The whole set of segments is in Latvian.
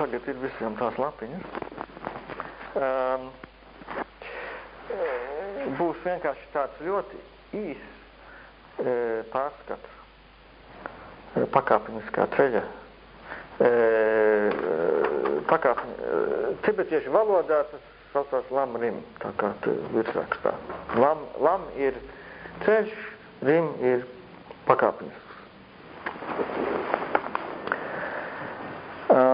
tagad ir visiem tās lapiņas. Um, būs vienkārši tāds ļoti īs e, pārskats e, pakāpeniskā ceļa. E, pakāpeni, e, tibetiešu valodā tas saucās lam rim, tā kā virsrakstā. Lam, lam ir ceļš, rim ir pakāpenisks. Um, uh -huh.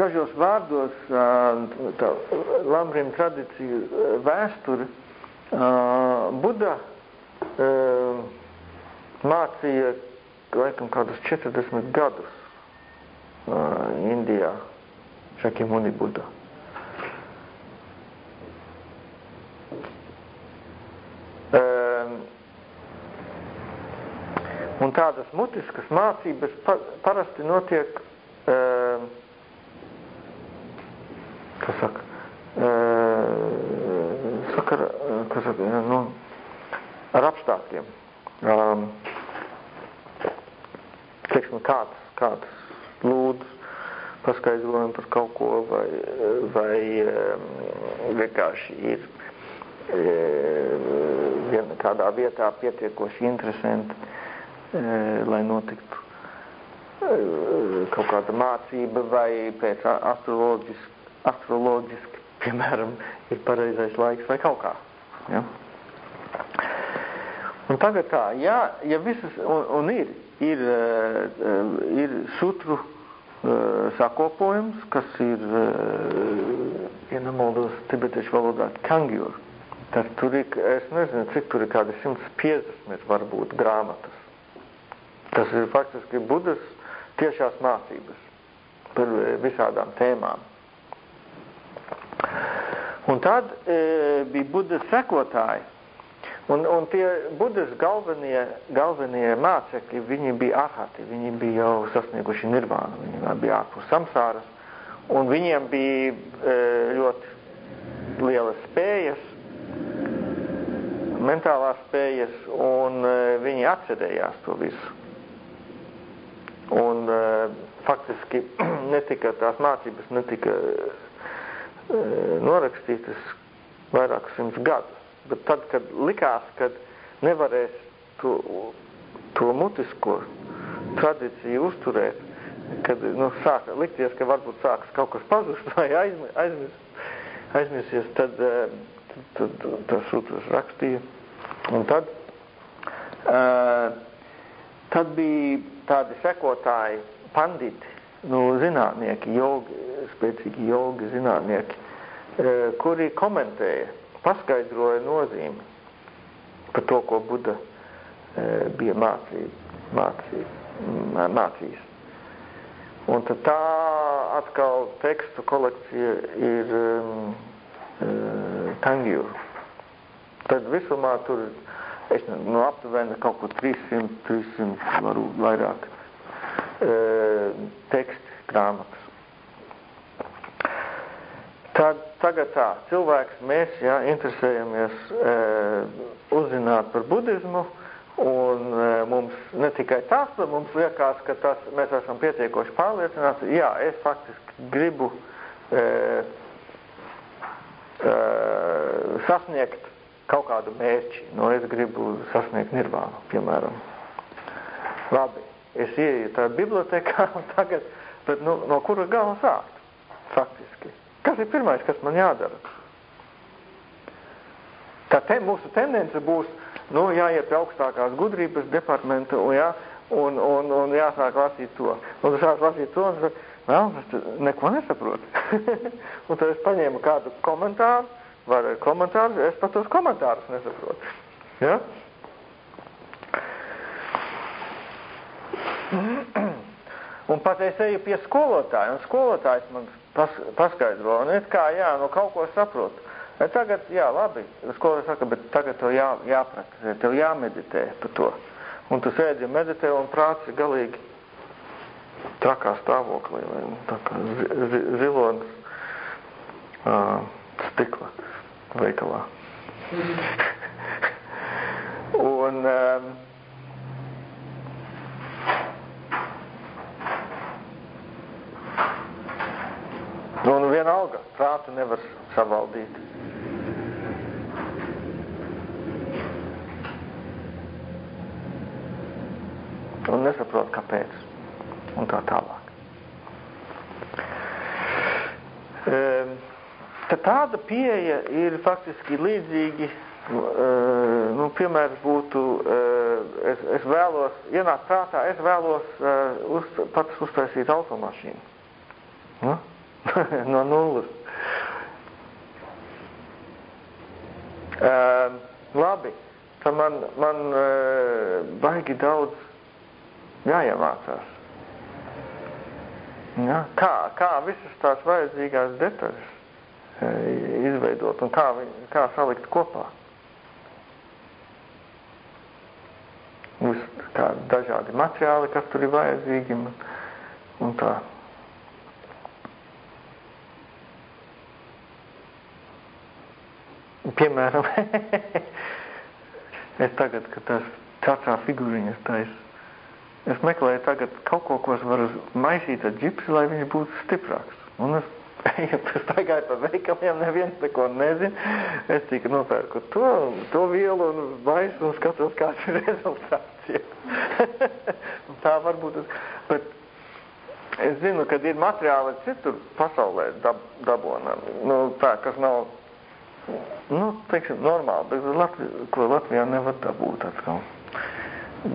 Dažos vārdos tā Lamrim tradīciju vēsturi Buda mācīja laikam kādus 40 gadus Indijā Šakimuni Buda. Un tādas mutiskas mācības pa, parasti notiek, e, kas saka, e, sakara, kas saka, nu, ar apstākļiem. Um, teiksim, kāds, kāds lūdz paskaidrojumu par kaut ko, vai, vai um, vienkārši ir um, kādā vietā pietiekoši interesanti lai notiktu kaut kāda mācība vai pēc astroloģiski, astroloģiski piemēram, ir pareizais laiks vai kaut kā. Ja? Un tagad tā, ja, ja visas, un, un ir, ir, ir sutru sakopojums, kas ir, ja nemaldos tibetiešu valodā, kangjur, tad tur ir, es nezinu, cik tur ir kādi 150 varbūt grāmatas Tas ir faktiski Budas tiešās mācības par e, visādām tēmām. Un tad e, bija Budas sekotāji. Un, un tie Budas galvenie, galvenie mācekļi, viņi bija ahati, viņi bija jau sasnieguši nirvānu, viņi bija ārpus samsāras, un viņiem bija e, ļoti lielas spējas, mentālās spējas, un e, viņi atcerējās to visu. Un uh, faktiski netika tās mācības netika uh, norakstītas vairākus simtus gadus. Bet tad, kad likās, kad nevarēs to, to mutisko tradīciju uzturēt, kad nu, sāka likties, ka varbūt sāks kaut kas pazust vai aizmi, aizmis, aizmirsies, tad, tad, tad tas sūtas rakstīja. Un tad, tad bija tādi sekotāji, panditi, nu, zinātnieki, jogi, spēcīgi jogi, zinātnieki, e, kuri komentēja, paskaidroja nozīmi par to, ko Buda e, bija mācī, mācī, mācījis. Un tad tā atkal tekstu kolekcija ir um, uh, Tangju. Tad visumā tur es nu, aptuveni kaut ko 300, 300 varu vairāk e, teksti, grāmatas. Tad, tagad tā, cilvēks, mēs, jā, interesējamies e, uzzināt par budismu, un e, mums ne tikai tas, bet mums liekas, ka tas, mēs esam pietiekoši pārliecināti, jā, es faktiski gribu e, e, sasniegt kaut kādu mērķi. Nu, es gribu sasniegt nirvānu, piemēram. Labi, es ieju tajā bibliotekā un tagad, bet nu, no kura gala sākt? Faktiski. Kas ir pirmais, kas man jādara? Tā te, mūsu tendence būs, nu, jāiet pie augstākās gudrības departamenta un, jā, un, un, un jāsāk lasīt to. Un tu sāk lasīt to, un vēl, es neko nesaprotu. un tad es paņēmu kādu komentāru, var komentārus, es pat tos komentārus nesaprotu. Ja? Un pat es eju pie skolotāja, un skolotājs man pas, paskaidro, un es kā, jā, no kaut ko saprotu. Bet tagad, jā, labi, skolotājs saka, bet tagad tev jā, jāpraktizē, tev jāmeditē par to. Un tu sēdi un meditē, un prāts ir galīgi trakā stāvoklī, vai tā kā zilonis uh, stikla veikalā. Un, um, un vienalga, prātu nevar savaldīt. Un nesaprot, kāpēc. Un tā tālāk. Um, tad tāda pieeja ir faktiski līdzīgi Uh, nu, piemērs būtu, uh, es, es vēlos, ienāk prātā, es vēlos uh, uz, pats uztaisīt automašīnu. Nu? no nulles. Uh, labi, tad man, man uh, baigi daudz jāiemācās. Ja? Kā, kā visas tās vajadzīgās detaļas izveidot un kā, kā salikt kopā. uz kā dažādi materiāli, kas tur ir vajadzīgi un, un tā. Piemēram, es tagad, kad tās čačā figūriņas tais, es meklēju tagad kaut ko, ko es varu maisīt ar ģipsi, lai viņš būtu stiprāks. Un es Ejot, es staigāju pa veikaliem, neviens neko nezin. Es tikai nopērku to, to vielu un vaisu un skatos, kāds ir rezultāts. tā varbūt, bet es zinu, ka ir materiāli citur pasaulē dab, dabonam, nu, tā, kas nav, nu, teiksim, normāli, bet Latvi, ko Latvijā nevar dabūt atkal.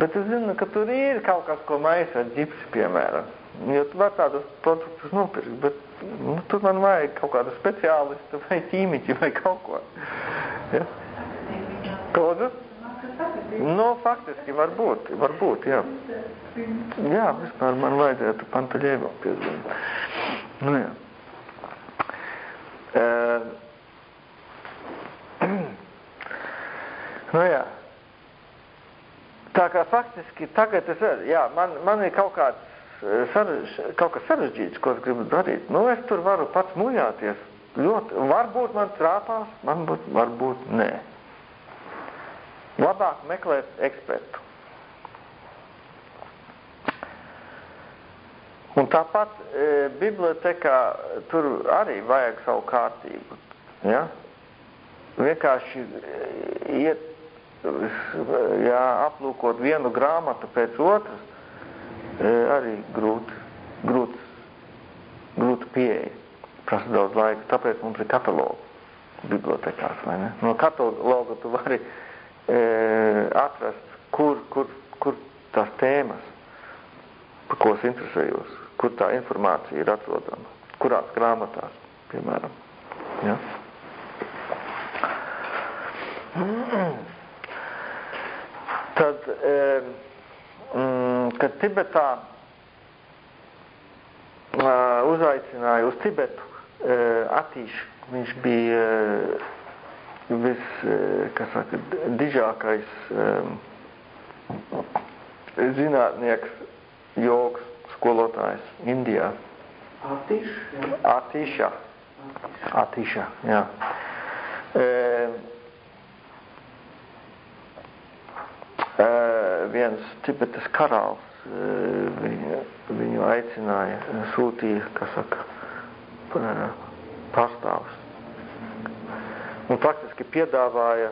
Bet es zinu, ka tur ir kaut kas, ko maisa ar ģipsi, piemēram. Jo tu var tādus produktus nopirkt, bet nu, tur man vajag kaut kādu speciālistu vai ķīmiķi vai kaut ko. Ja? Kādu? Nu, faktiski var būt, var būt, jā. Jā, vispār man vajadzētu Pantaļievam piezvanīt. Nu, jā. Uh, nu, jā. Tā kā faktiski tagad es, jā, man, man ir kaut kāds sarež, kaut kas sarežģīts, ko es gribu darīt. Nu, es tur varu pats muļāties. Ļoti, varbūt man trāpās, man būt, varbūt nē. Labāk meklēt ekspertu. Un tāpat e, bibliotekā tur arī vajag savu kārtību. Ja? Vienkārši e, iet, jā, aplūkot vienu grāmatu pēc otras, arī grūti, grūti, grūti pieeja. Prasa daudz laika, tāpēc mums ir katalogi bibliotekās, vai ne? No kataloga tu vari e, atrast, kur, kur, kur tās tēmas, par ko es interesējos, kur tā informācija ir atrodama, kurās grāmatās, piemēram. Ja? Tad, e, kad Tibetā uzaicināja uz Tibetu attīšu, viņš bija vis, kas saka, dižākais zinātnieks, jogs, skolotājs Indijā. Atīš? Atīša. Atīša, jā. Uh, uh, viens Tibetas karāls viņu, viņu aicināja, sūtīja, kas saka, pārstāvs. Un faktiski piedāvāja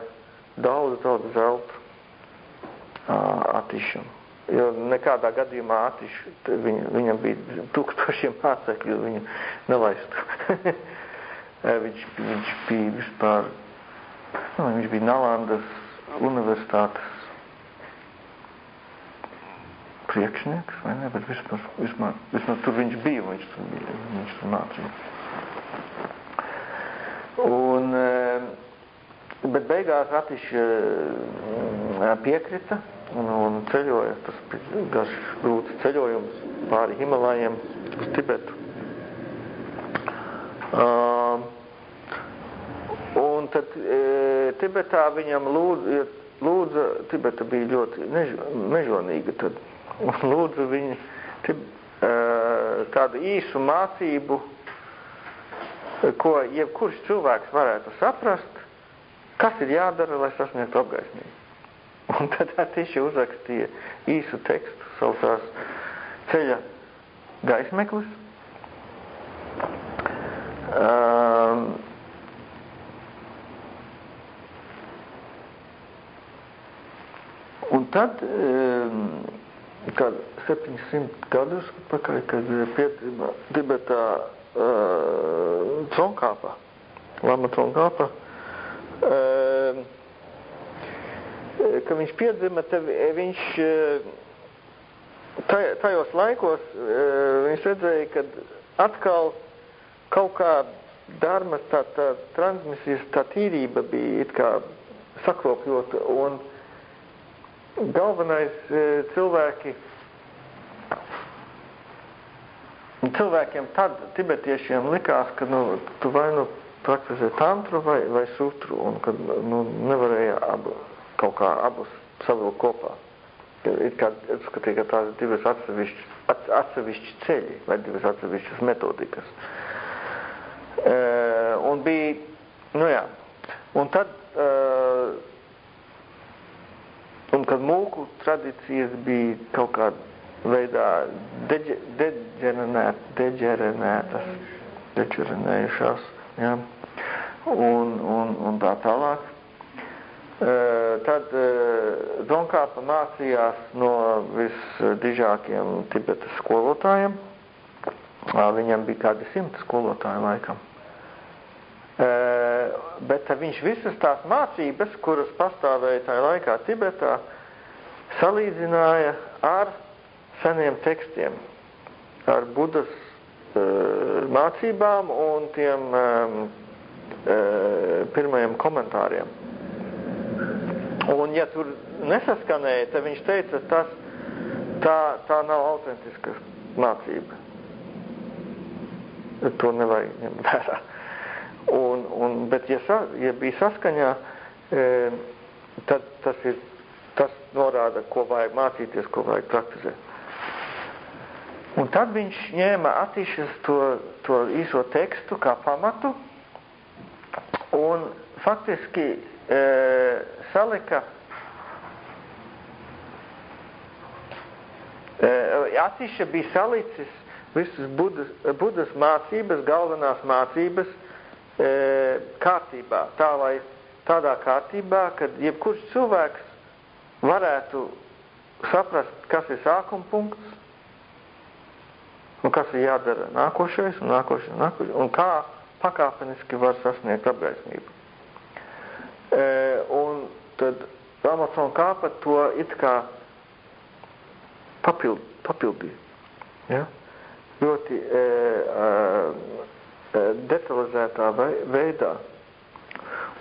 daudz, daudz zelta attišam. Jo nekādā gadījumā attišu, viņ, viņam bija tūkstošiem mācekļu, viņu nelaistu. viņš, viņš bija vispār, nu, viņš bija Nalandas universitātes priekšnieks, vai ne, bet vismaz, vismaz, vismaz tur viņš bija, viņš tur bija, viņš tur mācīja. Un, eh, bet beigās Atiši eh, piekrita un, un ceļoja, tas bija garš grūts ceļojums pāri Himalajiem uz Tibetu. Uh, un tad e, Tibetā viņam lūdza, lūdza, Tibeta bija ļoti než, mežonīga tad, un lūdzu viņu tādu īsu mācību, ko jebkurš cilvēks varētu saprast, kas ir jādara, lai sasniegtu apgaismību. Un tad Atiša uzrakstīja īsu tekstu, saucās ceļa gaismeklis. Um, un tad, um, kad 700 gadus pakaļ, kad piedziba Tibetā uh, Tronkāpa, Lama Tronkāpa, uh, ka viņš piedzima, tad viņš tajos laikos viņš redzēja, ka atkal kaut kā dharmas tā, tā transmisijas tā tīrība bija it kā sakropļota un galvenais cilvēki cilvēkiem tad tibetiešiem likās, ka nu, tu vai nu praktizē tantru vai, vai sutru un ka nu, nevarēja abu kaut kā abus savilkt kopā. Ir kā skatīja, ka tās divas atsevišķas, ats, atsevišķi ceļi vai divas atsevišķas metodikas. E, un bija, nu jā, un tad, e, un kad mūku tradīcijas bija kaut kādā veidā deģe, deģerenēt, deģerenētas, deģerenējušās, jā, un, un, un tā tālāk, Tad Donkāpa mācījās no visdižākiem Tibetas skolotājiem. Viņam bija kādi simti skolotāji laikam. Bet viņš visas tās mācības, kuras pastāvēja tajā laikā Tibetā, salīdzināja ar seniem tekstiem, ar Budas mācībām un tiem pirmajiem komentāriem. Un ja tur nesaskanēja, tad viņš teica, tas tā, tā nav autentiska mācība. To nevajag ņemt vērā. Un, un, bet ja, sa, ja bija saskaņā, e, tad tas, ir, tas norāda, ko vajag mācīties, ko vajag praktizēt. Un tad viņš ņēma attīšas to, to īso tekstu kā pamatu un faktiski e, salika e, Atiša bija salicis visas Budas, Budas mācības, galvenās mācības kārtībā, tā lai tādā kārtībā, kad jebkurš cilvēks varētu saprast, kas ir sākuma punkts, un kas ir jādara nākošais, un nākošais, un nākošais, un kā pakāpeniski var sasniegt apgaismību. E, un tad Amazon kāpa to it kā papild, papildīja. Ja? Ļoti e, e, detalizētā veidā.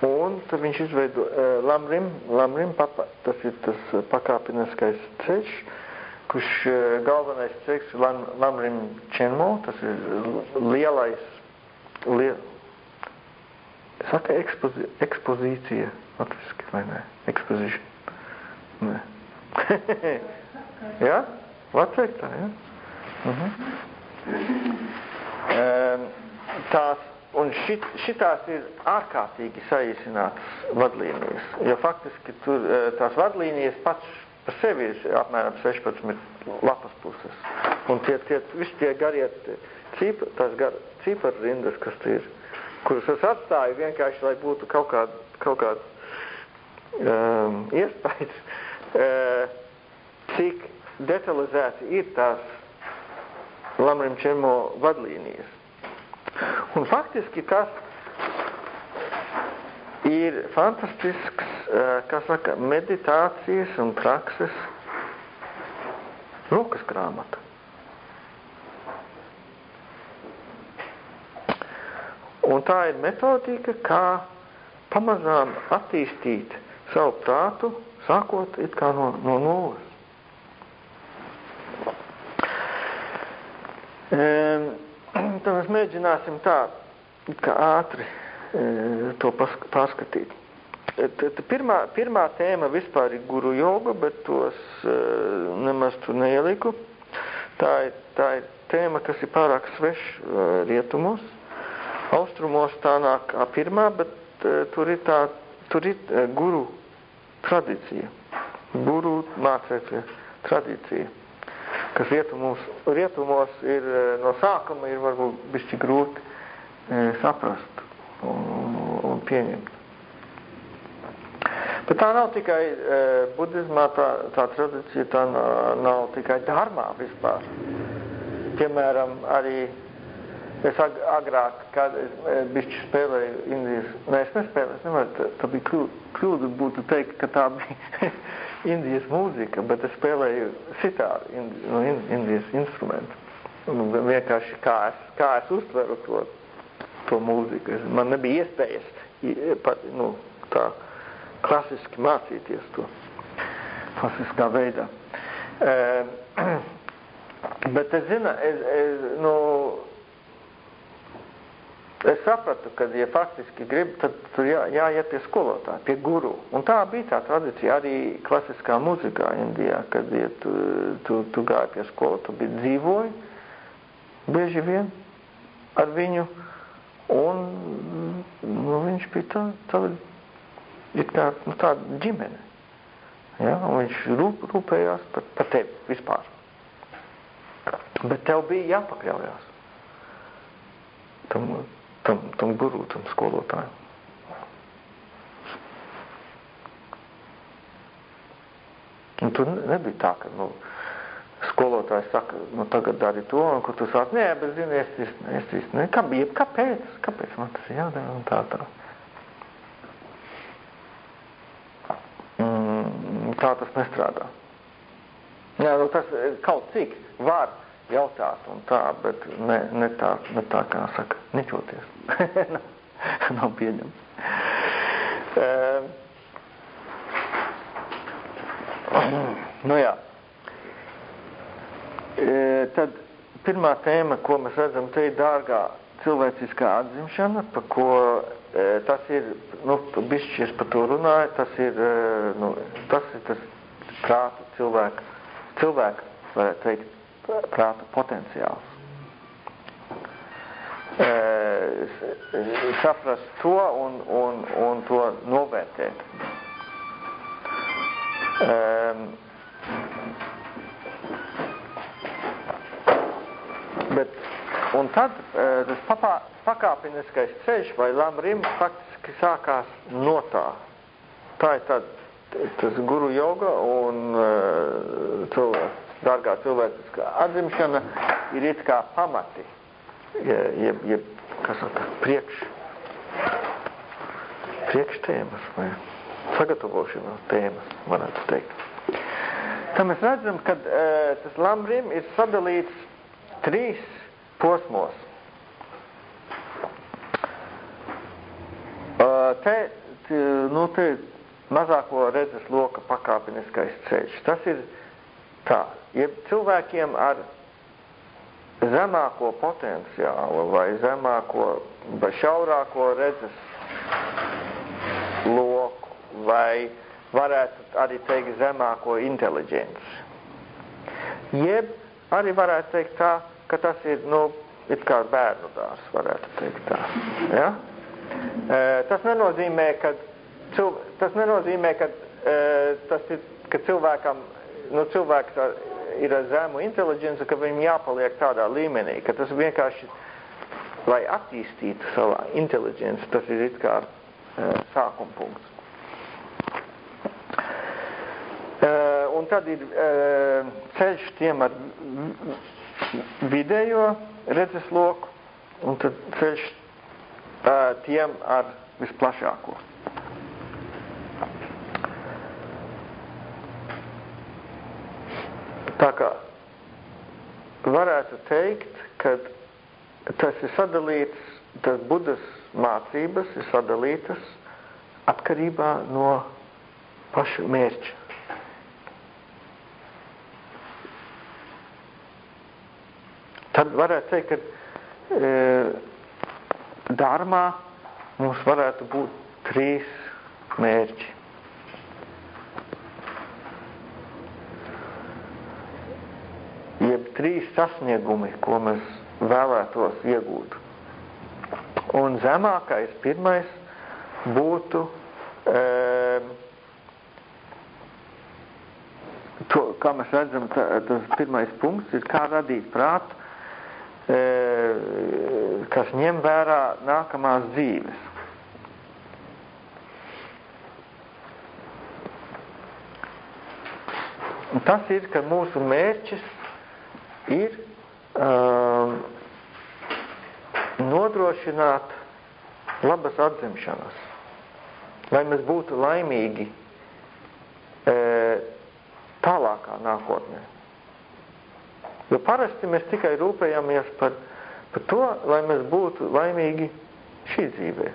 Un tad viņš izveido e, Lamrim, Lamrim papa, tas ir tas pakāpeniskais ceļš, kurš e, galvenais ceļš ir Lam, Lamrim Čenmo, tas ir lielais, liel, saka ekspozi, ekspozīcija latviski, vai ne? Exposition. Nē. jā? Latvijas tā, jā? Uh -huh. um, tās, un šit, šitās ir ārkārtīgi saīsinātas vadlīnijas, jo faktiski tur tās vadlīnijas pats par sevi ir apmēram 16 lapas puses. Un tie, tie, visi tie garie cīpa, tās gar, cīparu rindas, kas tur ir, kuras es atstāju vienkārši, lai būtu kaut kāda, kaut kāda um, iespējas, uh, cik detalizēti ir tās Lamrim Čemo vadlīnijas. Un faktiski tas ir fantastisks, kā saka, meditācijas un prakses rokas grāmata. Un tā ir metodika, kā pamazām attīstīt savu prātu, sākot it kā no, no nulles. E, tad mēs mēģināsim tā, ātri e, to pārskatīt. Tad pirmā, pirmā tēma vispār ir guru joga, bet tos e, nemaz tur neieliku. Tā ir, tā ir tēma, kas ir pārāk sveš e, rietumos. Austrumos tā nāk kā pirmā, bet e, tur ir tā, tur ir e, guru tradīcija. guru mācētie tradīcija, kas rietumos, rietumos ir no sākuma ir varbūt bišķi grūti e, saprast un, un pieņemt. Bet tā nav tikai e, budismā, tā, tā tradīcija, tā nav, nav tikai dharmā vispār. Piemēram, arī es ag agrāk, kad es e, bišķi spēlēju Indijas, nē, es nespēlēju, es nevaru, tā, tā bija kļūda, kļūda būtu teikt, ka tā bija Indijas mūzika, bet es spēlēju sitāru indi, no Indijas instrumentu. Un vienkārši kā es, kā es uztveru to, to mūziku. Man nebija iespējas pat, nu, tā, klasiski mācīties to klasiskā veidā. E, bet es zinu, es, es, nu, es sapratu, ka, ja faktiski grib, tad tur jā, jāiet pie skolotāja, pie guru. Un tā bija tā tradīcija arī klasiskā muzikā Indijā, kad ja tu, tu, tu gāji pie skolu, tu biji dzīvoji bieži vien ar viņu, un nu, viņš bija tā, tā kā nu, tāda ģimene. Ja? Un viņš rūp, rūpējās par, par tevi vispār. Bet tev bija jāpakļaujās tam, tam, tam guru, tam skolotājiem. Un tur nebija tā, ka, nu, skolotājs saka, nu, tagad dari to, un kur tu sāc, nē, bet zini, es, es, es, es, ne, kā, kāpēc, kāpēc man tas jādara, un tā tā. tā tas nestrādā. Jā, nu tas kaut cik var jautāt un tā, bet ne, ne, tā, ne tā, kā saka, neķoties. Nav pieņemts. Uh, nu jā. Uh, tad pirmā tēma, ko mēs redzam, te ir dārgā cilvēciskā atzimšana, pa ko tas ir, nu, bišķi es par to runāju, tas ir, nu, tas ir tas prāta cilvēka, cilvēka, varētu teikt, prāta potenciāls. Saprast to un, un, un to novērtēt. Bet, un tad tas papā, pakāpeniskais ceļš vai lamrim faktiski sākās no tā. Tā ir tad, tas guru joga un uh, cilvēks, dārgā cilvēciskā atzimšana ir it kā pamati, jeb, jeb kas saka, priekš, priekš tēmas vai sagatavošanās tēmas, varētu teikt. Tā mēs redzam, ka uh, tas lamrim ir sadalīts trīs posmos. te, nu, te mazāko redzes loka pakāpeniskais ceļš. Tas ir tā, ja cilvēkiem ar zemāko potenciālu vai zemāko vai šaurāko redzes loku vai varētu arī teikt zemāko inteliģenci. Jeb arī varētu teikt tā, ka tas ir, nu, it kā bērnu dārs, varētu teikt tā. Ja? Tas nenozīmē, ka, tas nenozīmē, ka tas ir, ka cilvēkam, nu, cilvēks ir ar zemu inteliģenci, ka viņam jāpaliek tādā līmenī, ka tas vienkārši, lai attīstītu savā inteliģenci, tas ir it kā sākuma punkts. Un tad ir ceļš tiem ar vidējo redzesloku, un tad ceļš tiem ar visplašāko. Tā kā varētu teikt, ka tas ir sadalīts, tas budas mācības ir sadalītas atkarībā no paša mērķa. Tad varētu teikt, ka e, dārmā mums varētu būt trīs mērķi. Jeb trīs sasniegumi, ko mēs vēlētos iegūt. Un zemākais pirmais būtu e, kā mēs redzam, tā, tas pirmais punkts ir, kā radīt prātu, e, kas ņem vērā nākamās dzīves. Un tas ir, ka mūsu mērķis ir um, nodrošināt labas atzimšanas, lai mēs būtu laimīgi e, tālākā nākotnē. Jo parasti mēs tikai rūpējamies par, par to, lai mēs būtu laimīgi šī dzīvē.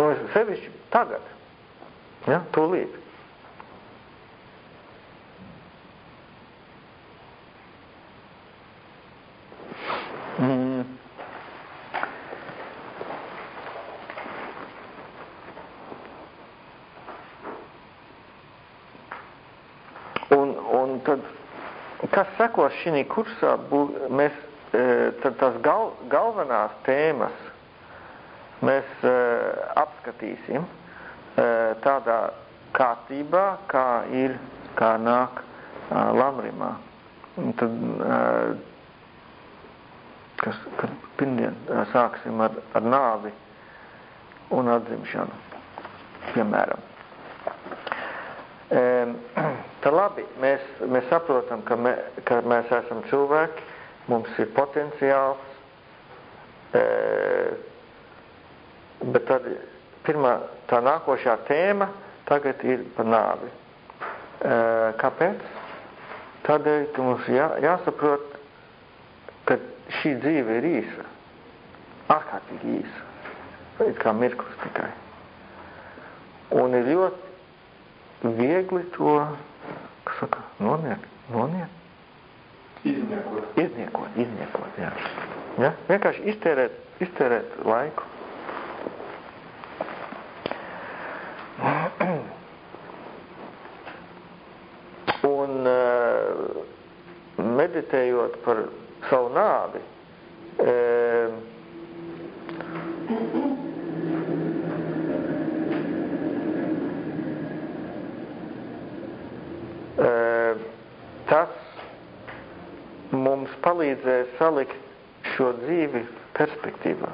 Un sevišķi tagad, ja, tūlīt. Sekos šī kursā, bū, mēs e, tās gal, galvenās tēmas mēs e, apskatīsim e, tādā kārtībā, kā ir, kā nāk Lamrimā. Un tad, kas, kad pirmdien sāksim ar, ar nāvi un atzimšanu, piemēram. Tā labi, mēs, mēs saprotam, ka, mē, ka mēs esam cilvēki, mums ir potenciāls, e, bet tad pirmā, tā nākošā tēma tagad ir par nāvi. E, kāpēc? Tādēļ, ka mums jā, jāsaprot, ka šī dzīve ir īsa, ārkārtīgi īsa, it kā mirklis tikai. Un ir ļoti viegli to, kas saka, noniet, noniet. Izniekot. Izniekot, izniekot, jā. Ja? Vienkārši iztērēt, iztērēt laiku. Un uh, meditējot par savu nāvi, uh, tas mums palīdzēs salikt šo dzīvi perspektīvā.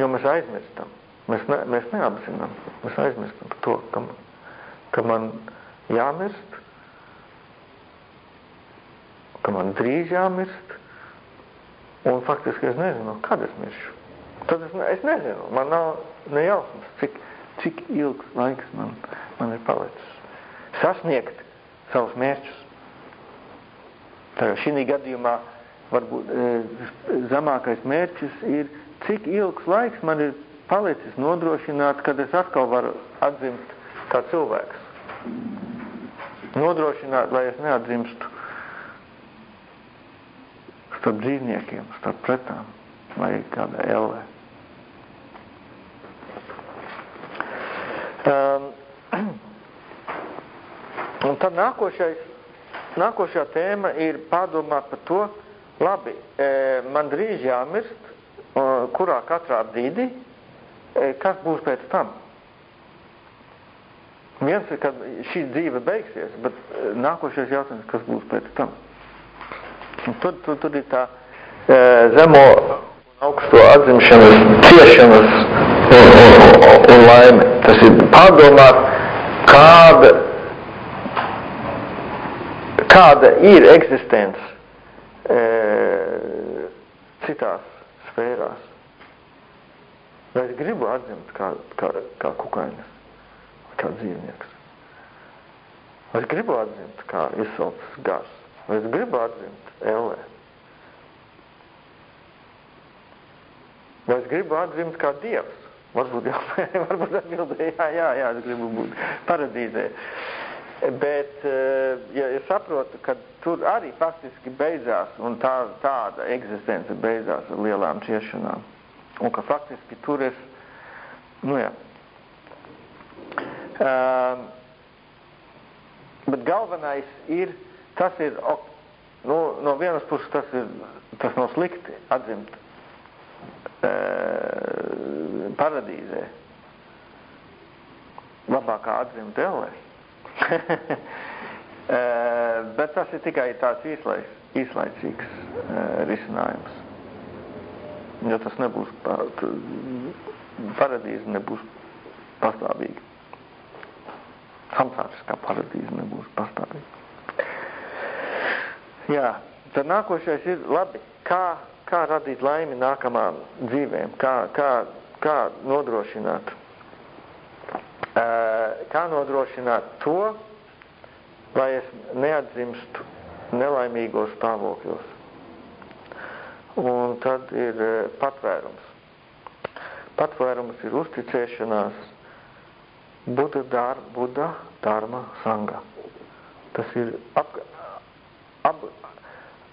Jo mēs aizmirstam. Mēs, ne, mēs neapzinām. Mēs aizmirstam par to, ka, ka man jāmirst, ka man drīz jāmirst, un faktiski es nezinu, kad es miršu. Tad es, es nezinu, man nav nejausmas, cik, cik ilgs laiks man, man ir palicis. Sasniegt savus mērķus. Šī gadījumā varbūt e, zemākais mērķis ir, cik ilgs laiks man ir palicis nodrošināt, kad es atkal varu atzimt kā cilvēks. Nodrošināt, lai es neatzimstu starp dzīvniekiem, starp pretām vai kādā ellē. Um, un tad nākošais nākošā tēma ir pārdomāt par to, labi, e, man drīz jāmirst, kurā katrā brīdī, e, kas būs pēc tam. Viens ir, kad šī dzīve beigsies, bet e, nākošais jautājums, kas būs pēc tam. Un tur, tur, tur ir tā zemo augsto atzimšanas, ciešanas un, un, un laime. Tas ir pārdomāt, kāda kāda ir eksistence citās sfērās. Vai es gribu atzimt kā, kā, kā kukainis, kā dzīvnieks? Vai es gribu atzimt kā izsalcis gars? Vai es gribu atzimt ellē? Vai es gribu atzimt kā dievs? Varbūt, jā, varbūt atbildēja, jā, jā, jā, es gribu būt paradīzē. Bet, eh, ja es saprotu, ka tur arī faktiski beidzās, un tā, tāda eksistence beidzās ar lielām ciešanām, un ka faktiski tur es, nu jā. Uh, bet galvenais ir, tas ir, nu, no vienas puses tas ir, tas nav slikti atzimt uh, paradīzē. Labākā atzimt ellē. Bet tas ir tikai tāds īslaiks, īslaicīgs risinājums. Jo tas nebūs, paradīze nebūs pastāvīga. Samsāriskā paradīze nebūs pastāvīga. Jā, tad nākošais ir labi, kā, kā radīt laimi nākamām dzīvēm, kā, kā, kā nodrošināt, kā nodrošināt to, lai es neatzimstu nelaimīgos stāvokļos. Un tad ir patvērums. Patvērums ir uzticēšanās Buda, dar, Buda Dharma Sangha. Tas ir ap, ap,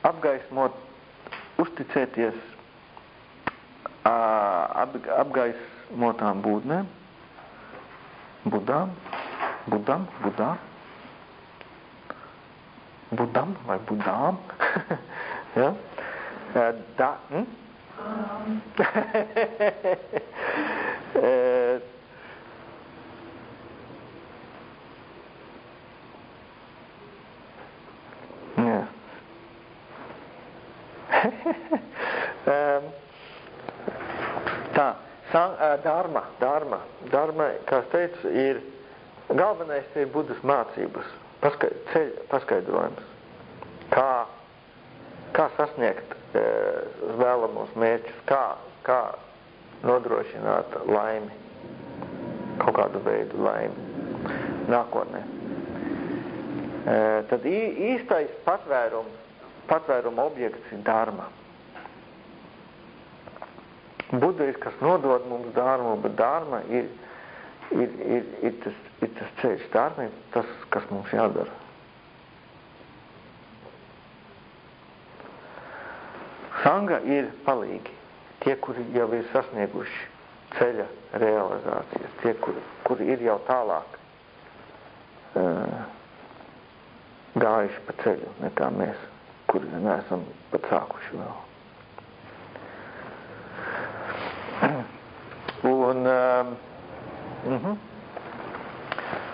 apgaismot, uzticēties ap, apgaismotām būdnēm, Budām, Budam, Budām, Budam vai Budām. ja? Da, hm? Jā. Tā, san, dārma, dārma, dārma, kā es teicu, ir, galvenais ir budas mācības, paska, ceļ, paskaidrojums, kā, kā sasniegt e, vēlamos mērķus, kā, kā nodrošināt laimi, kaut kādu veidu laimi nākotnē. E, tad īstais patvērums, patvēruma objekts ir dārma. Buda ir, kas nodod mums dārmu, bet dārma ir, ir, ir, ir, tas, ir tas ceļš. Dārma ir tas, kas mums jādara. Sanga ir palīgi. Tie, kuri jau ir sasnieguši ceļa realizācijas, tie, kuri, kuri ir jau tālāk uh, gājuši pa ceļu nekā mēs, kuri neesam pat sākuši vēl. Un, um, uh -huh.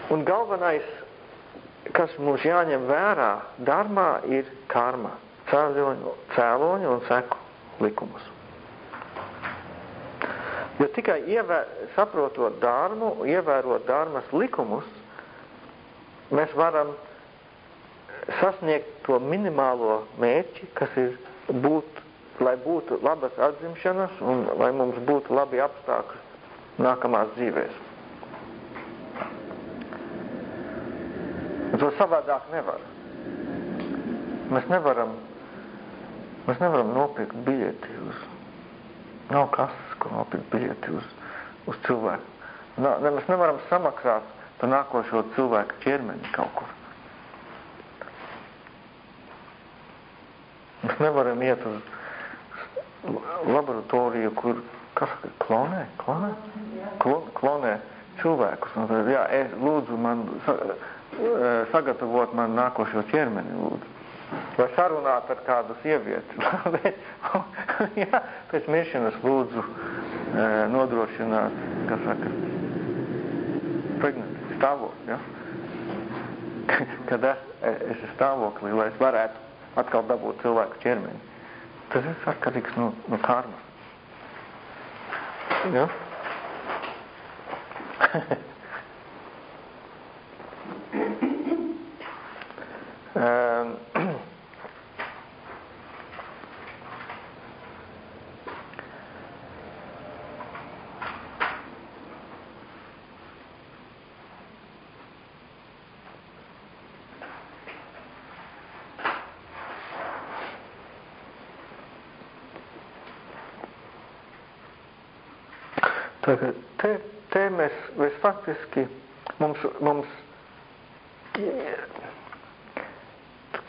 un galvenais, kas mums jāņem vērā darbā, ir karma, cēloņu, cēloņu un seku likumus. Jo tikai ievēr, saprotot dārmu, ievērot dārmas likumus, mēs varam sasniegt to minimālo mērķi, kas ir būt, lai būtu labas atzimšanas un lai mums būtu labi apstākļi nākamās dzīvēs. Un to savādāk nevar. Mēs nevaram, mēs nevaram nopirkt biļeti uz, nav kases, ko nopirkt biļeti uz, uz cilvēku. Nā, ne, mēs nevaram samaksāt par nākošo cilvēku ķermeni kaut kur. Mēs nevaram iet uz laboratoriju, kur kas klonē, klonē, klonē, klonē cilvēkus. Un tad, jā, es lūdzu man sagatavot man nākošo ķermeni, lūdzu. Vai sarunāt ar kādu sievieti. jā, pēc miršanas lūdzu nodrošināt, kas saka, pregnancy stāvokli, ja? Kad es, es esmu stāvoklī, lai es varētu atkal dabūt cilvēku ķermeni. Tas ir atkarīgs no, no karmas. Ja? um, Tagad te, te mēs, mēs faktiski, mums, mums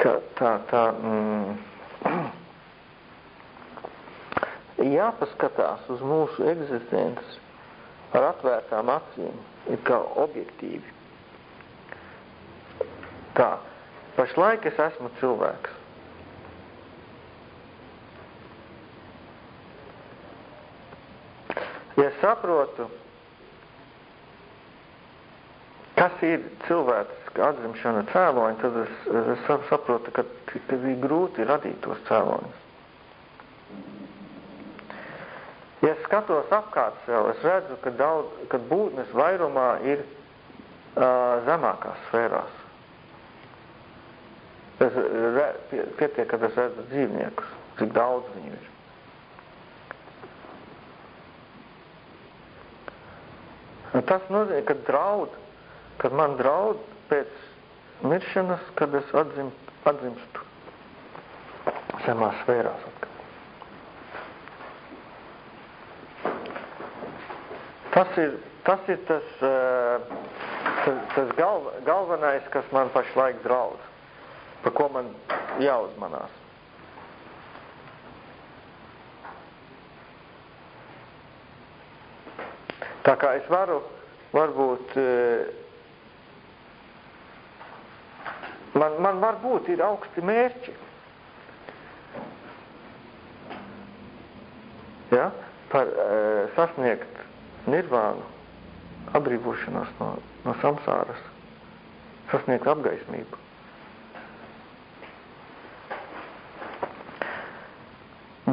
kā, tā, tā, mm, jāpaskatās uz mūsu eksistenci ar atvērtām acīm, ir kā objektīvi. Tā, pašlaik es esmu cilvēks. Ja saprotu, ka kas ir cilvēciska atzimšana cēloņi, tad es, es saprotu, ka, ka ir grūti radīt tos cēloņus. Ja es skatos apkārt sev, es redzu, ka, daudz, ka būtnes vairumā ir uh, zemākās sfērās. Es re, pie, pietiek, kad es redzu dzīvniekus, cik daudz viņu ir. Un tas nozīmē, ka draud, kad man draud pēc miršanas, kad es atzim, atzimstu zemās sfērās atkal. Tas ir tas, ir tas, tas, tas galv, galvenais, kas man pašlaik draud, par ko man jāuzmanās. Tā kā es varu varbūt man, man varbūt ir augsti mērķi. Ja? Par uh, sasniegt nirvānu, atbrīvošanos no, no samsāras, sasniegt apgaismību.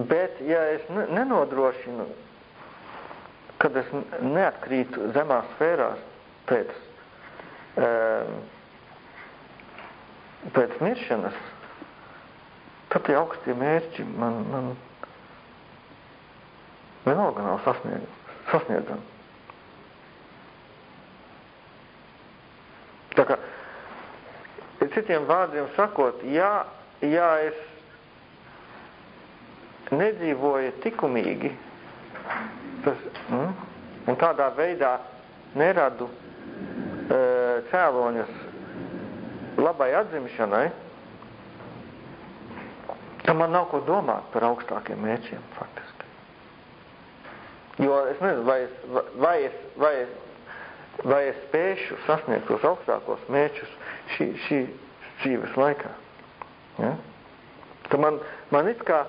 Bet, ja es nenodrošinu kad es neatkrītu zemās sfērās pēc, um, pēc miršanas, tad tie augstie mērķi man, man vienalga nav sasniedzami. Tā kā, citiem vārdiem sakot, ja, ja es nedzīvoju tikumīgi, tas, mm, un tādā veidā neradu e, cēloņus labai atzimšanai, tad man nav ko domāt par augstākiem mērķiem, faktiski. Jo es nezinu, vai es, vai es, vai es, vai es spēšu sasniegt tos augstākos mērķus šī, šī dzīves laikā. Ja? Tad man, man it kā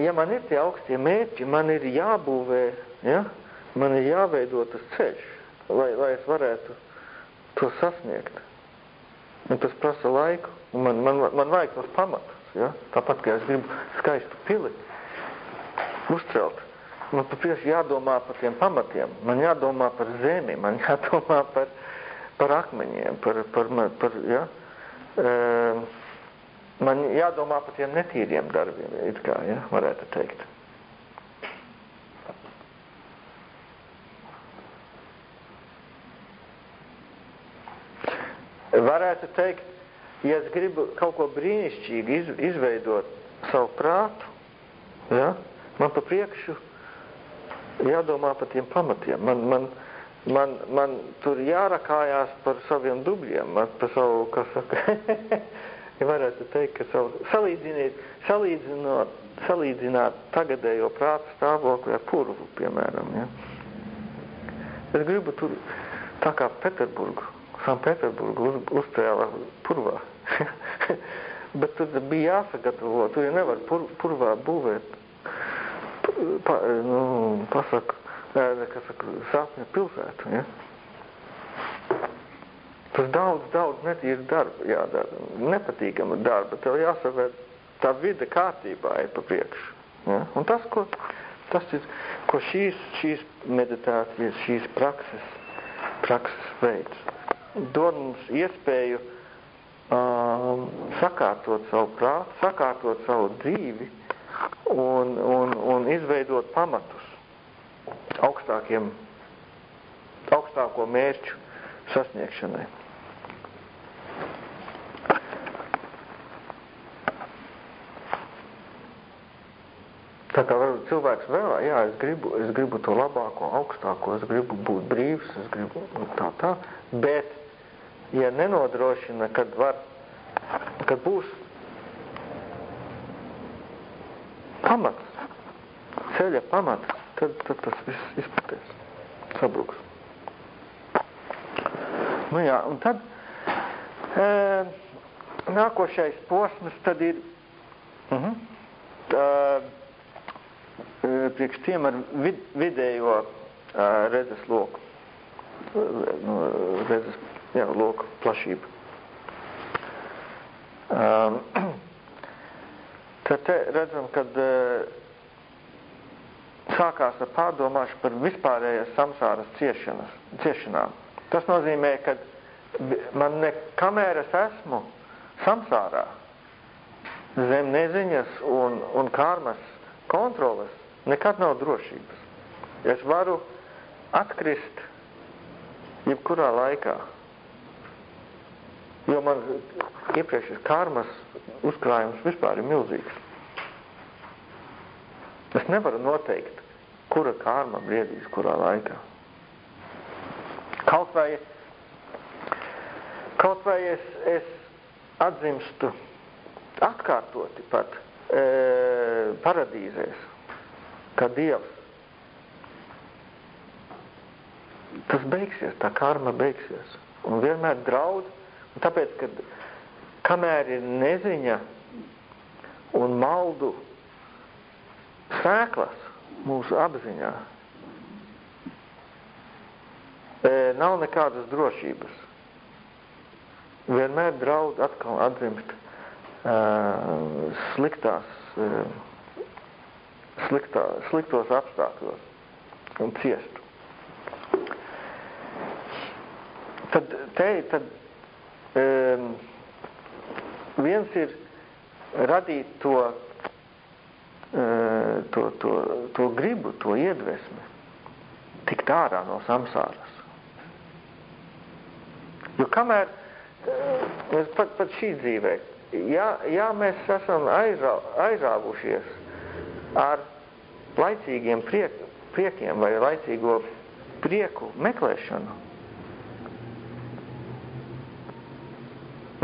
ja man ir tie augstie mērķi, man ir jābūvē, ja? man ir jāveido tas ceļš, lai, lai es varētu to sasniegt. Un tas prasa laiku, un man, man, man vajag tos pamatus. Ja? Tāpat, kā es gribu skaistu pili uzcelt, man patiesi jādomā par tiem pamatiem, man jādomā par zemi, man jādomā par, par akmeņiem, par, par, par, par ja? E, man jādomā par tiem netīriem darbiem, it kā, ja, varētu teikt. Varētu teikt, ja es gribu kaut ko brīnišķīgi iz, izveidot savu prātu, ja, man pa priekšu jādomā par tiem pamatiem. Man, man, man, man tur jārakājās par saviem dubļiem, man par savu, kas saka, ja varētu teikt, ka savu, salīdzināt, salīdzināt, tagadējo prātu stāvokli ar purvu, piemēram. Ja? Es gribu tur, tā kā Peterburgu, Sanktpēterburgu uz, uzcēla purvā. Bet tur bija jāsagatavo, tur jau nevar pur, purvā būvēt, pa, nu, pasaku, kas saka, sāpņu pilsētu, ja? Tas daudz, daudz netīra darba jādara, nepatīkama darba. Tev jāsavēr tā vide kārtībā ir pa priekšu. Ja? Un tas, ko, tas ir, ko šīs, šīs meditācijas, šīs prakses, prakses veids, dod mums iespēju um, sakārtot savu prātu, sakārtot savu dzīvi un, un, un izveidot pamatus augstākiem, augstāko mērķu sasniegšanai. Tā kā varbūt cilvēks vēl, jā, es gribu, es gribu to labāko, augstāko, es gribu būt brīvs, es gribu būt tā, tā, bet, ja nenodrošina, kad var, kad būs pamats, ceļa pamats, tad, tad tas viss izputēs, sabruks. Nu jā, un tad e, nākošais posms tad ir, uh -huh, tā, priekš tiem ar vid, vidējo redzes loku. nu, redzes, jā, loku plašību. Tad te redzam, kad sākās ar pārdomāšu par vispārējas samsāras ciešanas, ciešanām. Tas nozīmē, ka man nekamēr es esmu samsārā, zem neziņas un, un karmas kontroles, nekad nav drošības. Es varu atkrist jebkurā laikā. Jo man iepriekšējais karmas uzkrājums vispār ir milzīgs. Es nevaru noteikt, kura karma briedīs, kurā laikā. Kaut vai, kaut vai es, es atzimstu atkārtoti pat e, paradīzēs, kā Dievs. Tas beigsies, tā karma beigsies. Un vienmēr draud, un tāpēc, kad kamēr ir neziņa un maldu sēklas mūsu apziņā, e, nav nekādas drošības. Vienmēr draud atkal atdzimst sliktās, sliktā, sliktos apstākļos un ciestu. Tad te tad um, viens ir radīt to, uh, to, to, to gribu, to iedvesmi, tikt ārā no samsāras. Jo kamēr, uh, pat, pat šī dzīvē, ja, ja mēs esam aizrā, aizrāvušies ar laicīgiem priek, priekiem vai laicīgo prieku meklēšanu,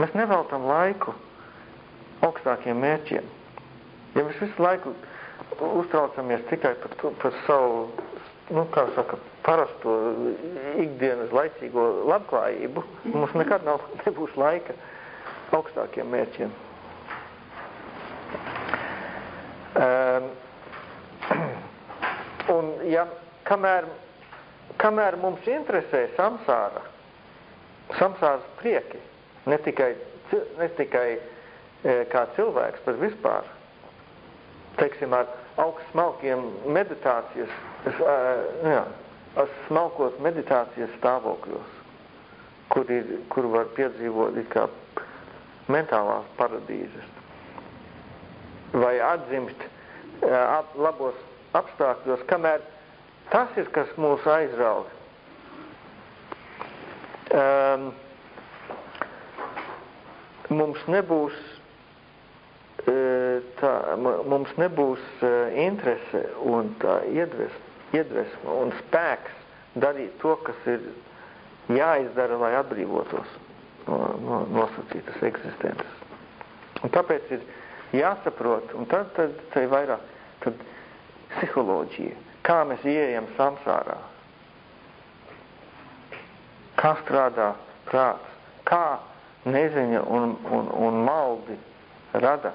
mēs neveltam laiku augstākiem mērķiem. Ja mēs visu laiku uztraucamies tikai par, to, par savu, nu, kā saka, parasto ikdienas laicīgo labklājību, mums nekad nav, nebūs laika augstākiem mērķiem. Um, un ja kamēr, kamēr mums interesē samsāra, samsāras prieki, ne tikai, ne tikai e, kā cilvēks, bet vispār, teiksim, ar augst smalkiem meditācijas, e, jā, smalkos meditācijas stāvokļos, kur, ir, kur var piedzīvot kā mentālās paradīzes. Vai atzimst ap, labos apstākļos, kamēr tas ir, kas mūs aizrauga. Um, mums nebūs tā, mums nebūs interese un tā iedvesma, iedvesma un spēks darīt to, kas ir jāizdara, lai atbrīvotos no, no nosacītas eksistences. Un tāpēc ir jāsaprot, un tad, tad, ir vairāk tad psiholoģija, kā mēs ieejam samsārā, kā strādā prāts, kā neziņa un, un, un maldi rada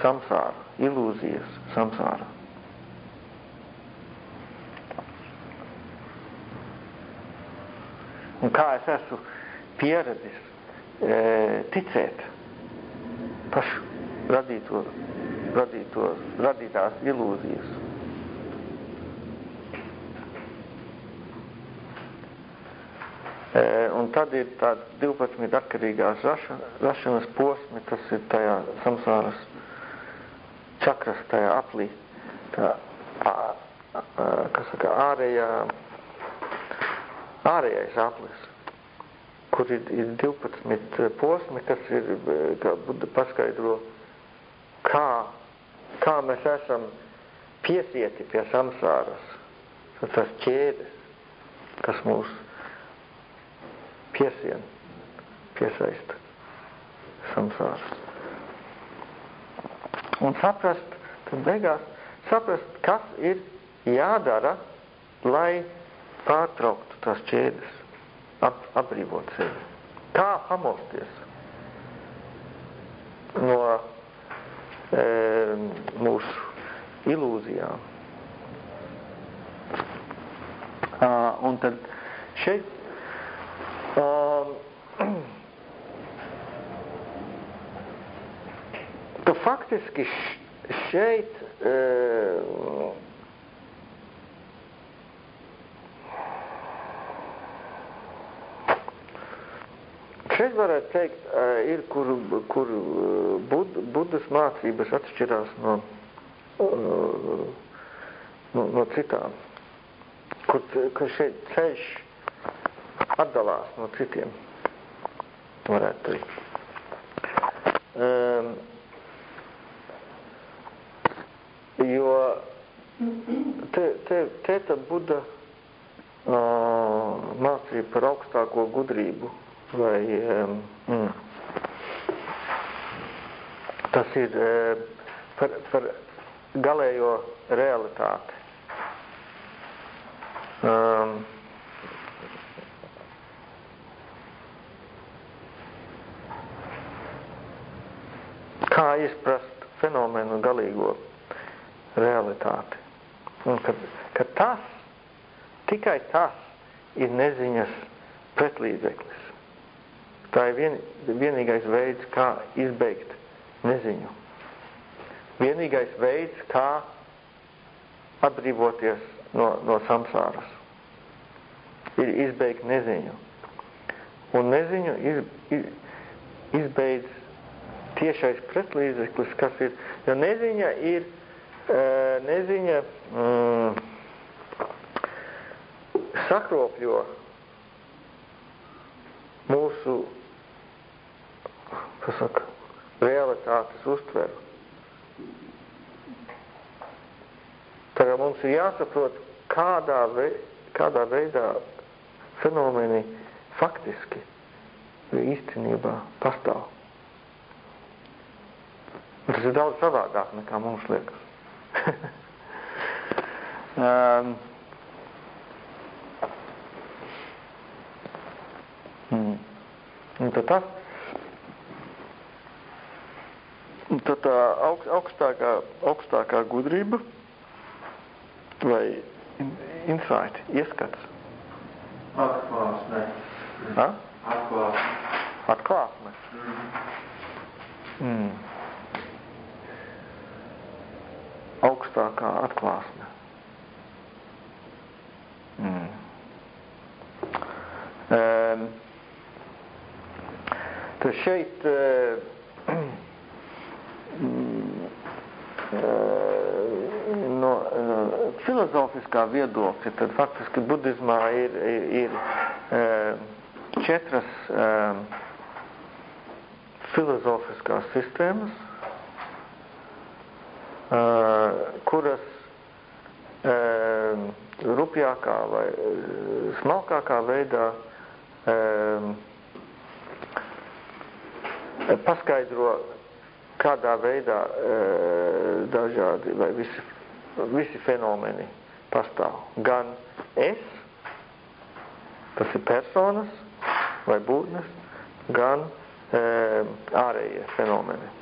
samsāru, ilūzijas samsāru. Un kā es esmu pieredzis e, ticēt pašu radīto, radīto, radītās ilūzijas. E, un tad ir tāda 12 atkarīgās raša, rašanas posmi, tas ir tajā samsāras čakras, tajā aplī, tā, a, a, kas saka, ārējā, ārējais aplis kur ir, ir 12 eh, posmi, kas ir, eh, kā Buda paskaidro, kā, kā mēs esam piesieti pie samsāras. Tas ķēdes, kas mūs piesien, piesaista samsāras. Un saprast, tad beigās saprast, kas ir jādara, lai pārtrauktu tās ķēdes ap, atbrīvot sevi. Kā pamosties no e, mūsu ilūzijām. Uh, un tad šeit Um, ka faktiski šeit uh, šeit varētu teikt, uh, ir, kur, kur bud, budas mācības atšķirās no, uh, no, no citām, kur, kur šeit ceļš atdalās no citiem, varētu teikt. Um, jo te, te, te tad Buda uh, mācīja par augstāko gudrību vai um, mm, tas ir uh, par, par galējo realitāti. Um, kā izprast fenomenu galīgo realitāti. Un ka, ka tas, tikai tas ir neziņas pretlīdzeklis. Tā ir vien, vienīgais veids, kā izbeigt neziņu. Vienīgais veids, kā atbrīvoties no, no samsāras, ir izbeigt neziņu. Un neziņu iz, iz, izbeidz tiešais pretlīdzeklis, kas ir, jo neziņa ir, neziņa mm, sakropļo mūsu, pasaka, realitātes uztveru. Tagad mums ir jāsaprot, kādā, vei, kādā veidā fenomeni faktiski īstenībā pastāv. Un tas ir daudz savādāk nekā mums liekas. um, mm. Un tad tas, un tad tā augst, augstākā, augstākā gudrība vai insight, ieskats. Atklāsme. Atklāsme. Atklāsme. Mm. Augstākā atklāsme. Mm. Um, tad šeit uh, no, no filozofiskā viedokļa, tad faktiski budismā ir, ir, ir uh, četras uh, filozofiskās sistēmas, uh, kuras uh, rupjākā vai smalkākā veidā uh, paskaidro, kādā veidā uh, dažādi vai visi, visi fenomeni pastāv. Gan es, tas ir personas vai būtnes, gan uh, ārējie fenomeni.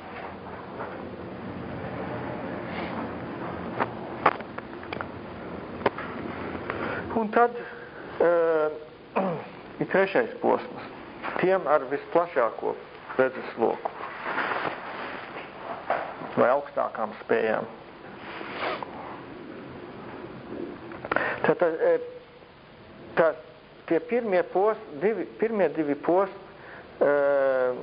Un tad uh, ir trešais posms. Tiem ar visplašāko redzes loku vai augstākām spējām. Tātad tā, tie pirmie, post, divi, pirmie divi posti uh,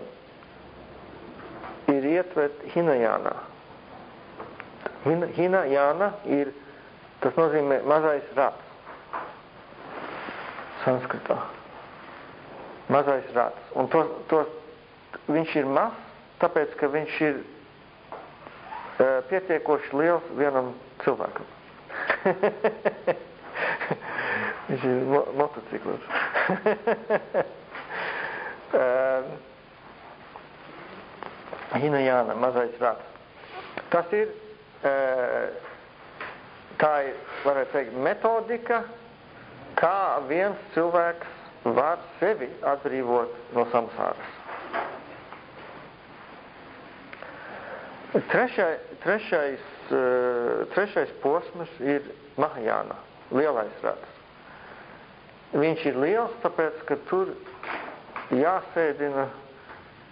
ir ietverti Hinajānā. Hinajāna ir, tas nozīmē mazais rats sanskritā. Mazais rats. Un to, to, viņš ir mazs, tāpēc, ka viņš ir uh, pietiekoši liels vienam cilvēkam. viņš ir mo motociklis. uh, Hinajāna, mazais rats. Tas ir, uh, tā ir, varētu teikt, metodika, kā viens cilvēks var sevi atbrīvot no samsāras. Trešai, trešais, trešais posms ir Mahajāna, lielais rats. Viņš ir liels, tāpēc, ka tur jāsēdina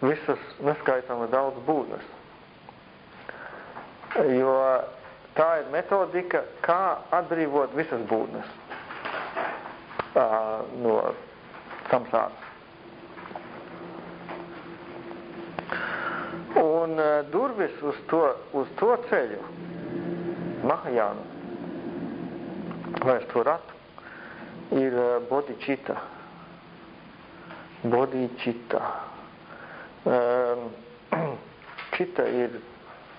visas neskaitāma daudz būtnes. Jo tā ir metodika, kā atbrīvot visas būtnes no samsāras. Un durvis uz to, uz to ceļu, Mahajānu, vai uz to ratu, ir bodhicitta. Bodhicitta. Um, čita ir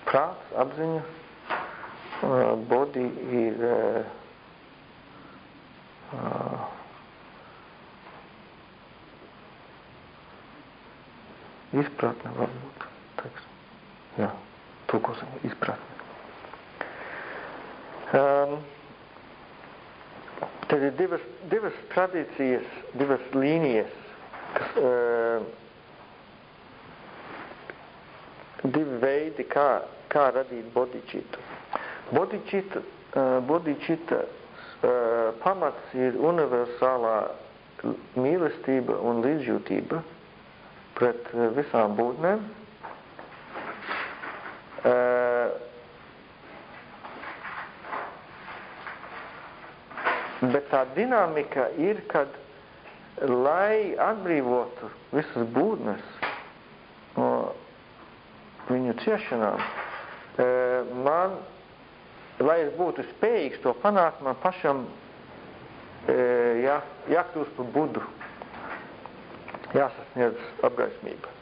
prāts, apziņa, uh, bodhi ir uh, izpratne varbūt, teiks. Jā, tūkosim, izpratne. Um, tad ir divas, divas tradīcijas, divas līnijas, kas uh, divi veidi, kā, kā radīt bodičitu. Bodičita, uh, bodičita uh, pamats ir universālā mīlestība un līdzjūtība pret uh, visām būtnēm. Uh, bet tā dinamika ir, kad lai atbrīvotu visas būtnes no viņu ciešanām, man, lai es būtu spējīgs to panākt, man pašam jā, jākļūst par budu, jāsasniedz apgaismība.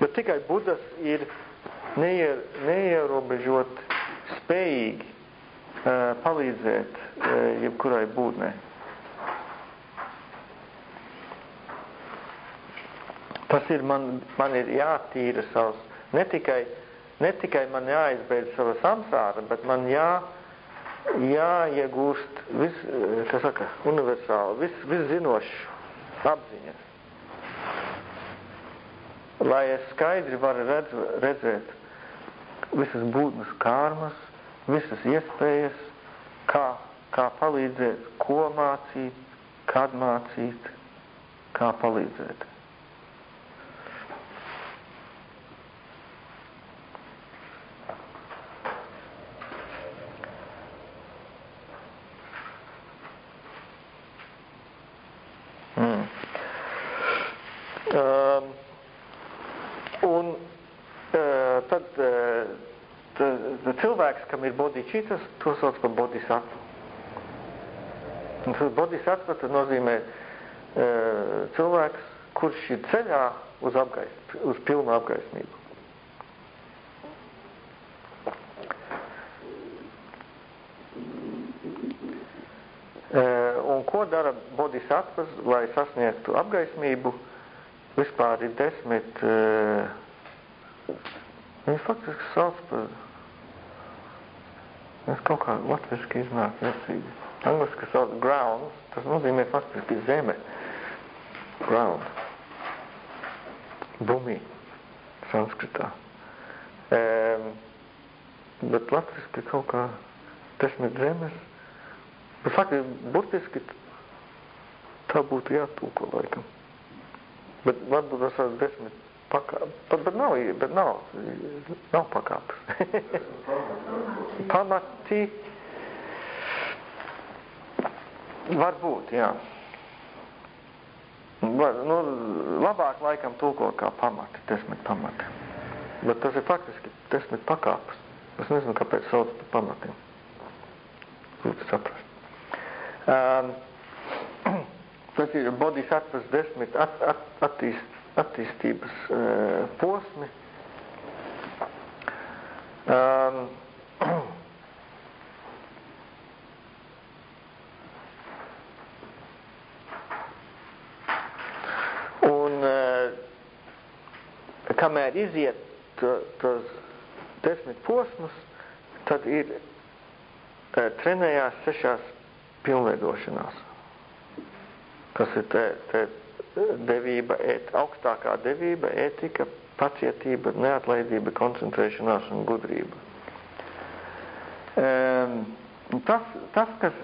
Bet tikai budas ir neier, neierobežot spējīgi palīdzēt jebkurai būtnei. Tas ir man, man ir jātīra savs, ne tikai, ne tikai man jāizbeidz sava samsāra, bet man jā, jāiegūst vis, kā saka, universāli, vis, viszinošu apziņas. Lai es skaidri varu redz, redzēt visas būtnes kārmas, visas iespējas, kā, kā palīdzēt, ko mācīt, kad mācīt, kā palīdzēt. Kam ir bodhicitas, to sauc par tas bodhisattva tad nozīmē e, cilvēks, kurš ir ceļā uz, apgaist, uz pilnu apgaismību. E, un ko dara bodhisattvas, lai sasniegtu apgaismību? Vispār ir desmit, e, viņi faktiski sauc par Tas kaut kā latviski iznāk vecīgi. Angliski sauc ground, tas nozīmē faktiski zeme. Ground. Bumī. Sanskritā. Um, bet latviski kaut kā desmit zemes. Bet faktiski, burtiski tā būtu jātūko laikam. Bet varbūt tas ir desmit pakāpes. Bet nav, bet nav, nav pakāpes. Pamati varbūt, jā. Var, nu, labāk laikam tulkot kā pamati, desmit pamati. Bet tas ir faktiski desmit pakāpes. Es nezinu, kāpēc sauc par pamatiem. Lūdzu saprast. Um, tas ir bodhisattvas desmit at, at, attīst, attīstības uh, posmi. Um, un uh, kamēr iziet tos desmit posmus, tad ir uh, trenējās sešās pilnveidošanās, kas ir te, te devība, et, augstākā devība, ētika, pacietība, neatlaidība, koncentrēšanās un gudrība. Um, tas, tas, kas,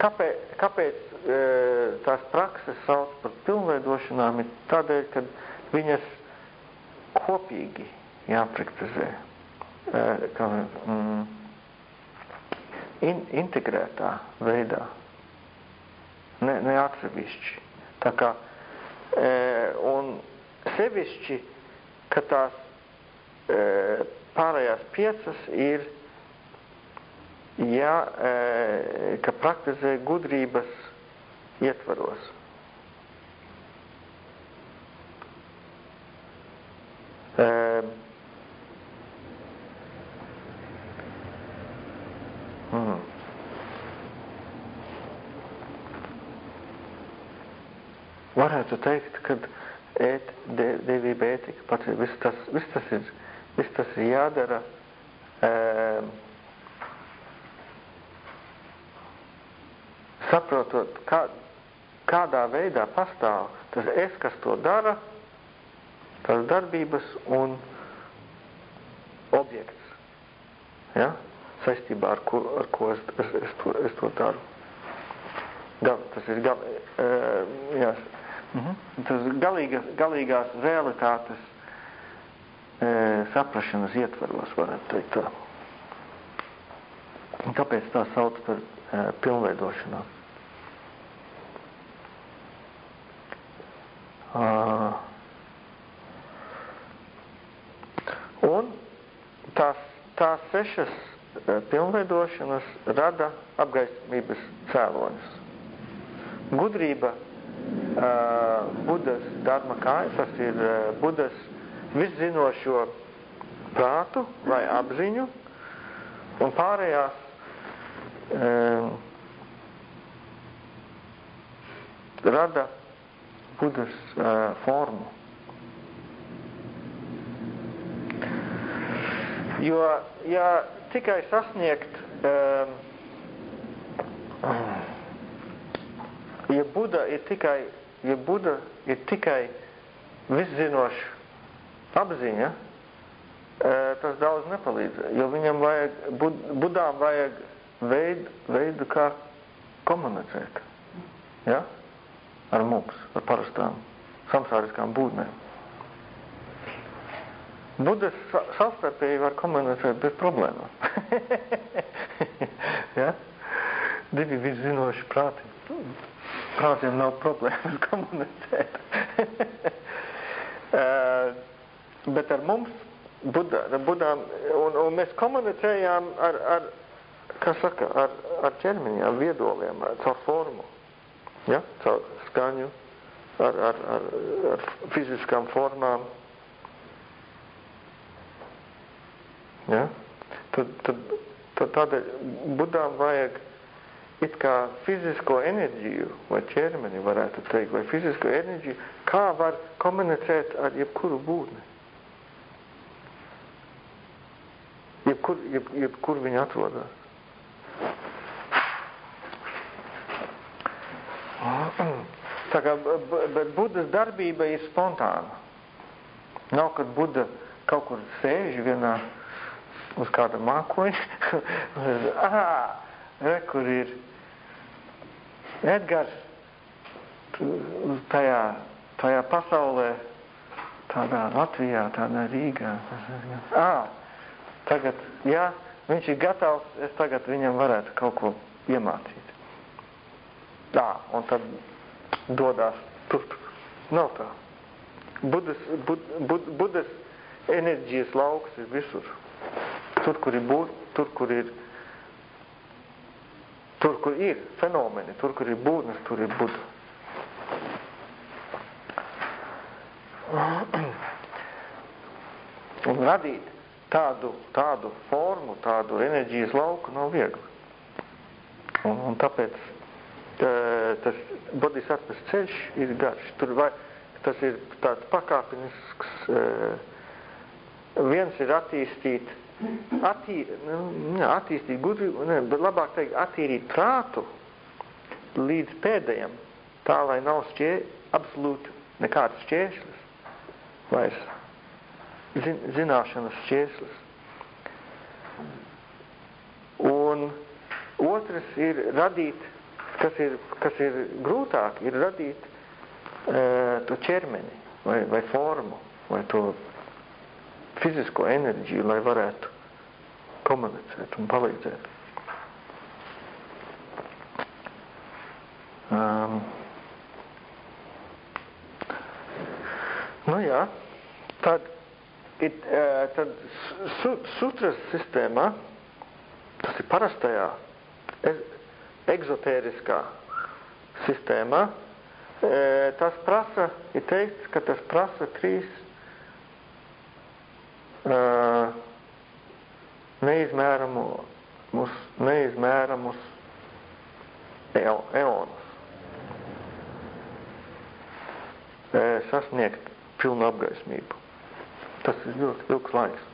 kāpēc, kāpēc e, tās prakses sauc par pilnveidošanām, ir tādēļ, ka viņas kopīgi jāpraktizē, e, kā, mm, in, integrētā veidā, ne, ne atsevišķi. Tā kā, e, un sevišķi, ka tās e, pārējās piecas ir, ja, e, ka praktizē gudrības ietvaros. E, mm. Varētu teikt, ka ēt, de, devība ētika pats ir, viss tas, viss tas ir, viss tas ir jādara e, saprotot, kā, kādā veidā pastāv tas es, kas to dara, tās darbības un objekts, ja? saistībā ar ko, ar ko es, es, es, to, es to daru. Gal, tas ir gal, e, jā, Mhm. Tas galīgas, galīgās realitātes e, saprašanas ietvaros, varētu teikt tā. Un kāpēc tā sauc par e, pilnveidošanām? Uh, un tās, tās sešas uh, pilnveidošanas rada apgaismības cēloņus. Gudrība Budas dharma tas ir uh, Budas viszinošo prātu vai apziņu, un pārējās um, rada Budas uh, formu. Jo, ja tikai sasniegt um, ja Buda ir tikai, ja Buda ir tikai viszinoša apziņa, tas daudz nepalīdz, jo viņam vajag, bud, Budām vajag veidu, veidu kā komunicēt, ja? ar mums, ar parastām samsāriskām būtnēm. Budas savstarpēji var komunicēt bez problēmām. ja? Divi viszinoši prāti prātiem nav problēmas komunicēt. uh, bet ar mums, Budā, Budām, un, un mēs komunicējām ar, ar kā saka, ar, ar ķermeni, ar viedoliem, ar, caur formu, ja? caur skaņu, ar, ar, ar, ar fiziskām formām. Ja? Tad, tad, tad tādēļ Budām vajag it kā fizisko enerģiju vai ķermeni varētu teikt, vai fizisko enerģiju, kā var komunicēt ar jebkuru būtni. Jebkur, jeb, jebkur viņi atrodas. Tā kā, bet Budas darbība ir spontāna. Nav, kad Buda kaut kur sēž vienā uz kāda mākoņa, ah, re, kur ir Edgars tajā, tajā pasaulē, tādā Latvijā, tādā Rīgā. Ā, tagad, jā, viņš ir gatavs, es tagad viņam varētu kaut ko iemācīt. Tā, un tad dodās turp. Nav tā. Budas, bud, bud, budas enerģijas lauks ir visur. Tur, kur ir būt, tur, kur ir Tur, kur ir fenomeni, tur, kur ir būtnes, tur ir Buda. Un radīt tādu, tādu formu, tādu enerģijas lauku nav viegli. Un, un tāpēc tas bodhisattvas ceļš ir garš. Tur vai, tas ir tāds pakāpenisks, viens ir attīstīt attī, nu, attīstīt gudrību, ne, bet labāk teikt, attīrīt prātu līdz pēdējiem, tā lai nav šķie, absolūti nekādas šķēšļas vairs. Zin, zināšanas šķēslis. Un otrs ir radīt kas ir, kas ir grūtāk, ir radīt uh, to ķermeni vai, vai formu vai to fizisko enerģiju, lai varētu komunicēt un palīdzēt. Um, nu jā, tad, it, uh, tad su, sutras sistēmā, tas ir parastajā e, egzotēriskā sistēmā, e, tas prasa, ir teikts, ka tas prasa trīs uh, neizmēramus, neizmēramus eonus. Sasniegt pilnu apgaismību. Tas ir ļoti ilgs laiks.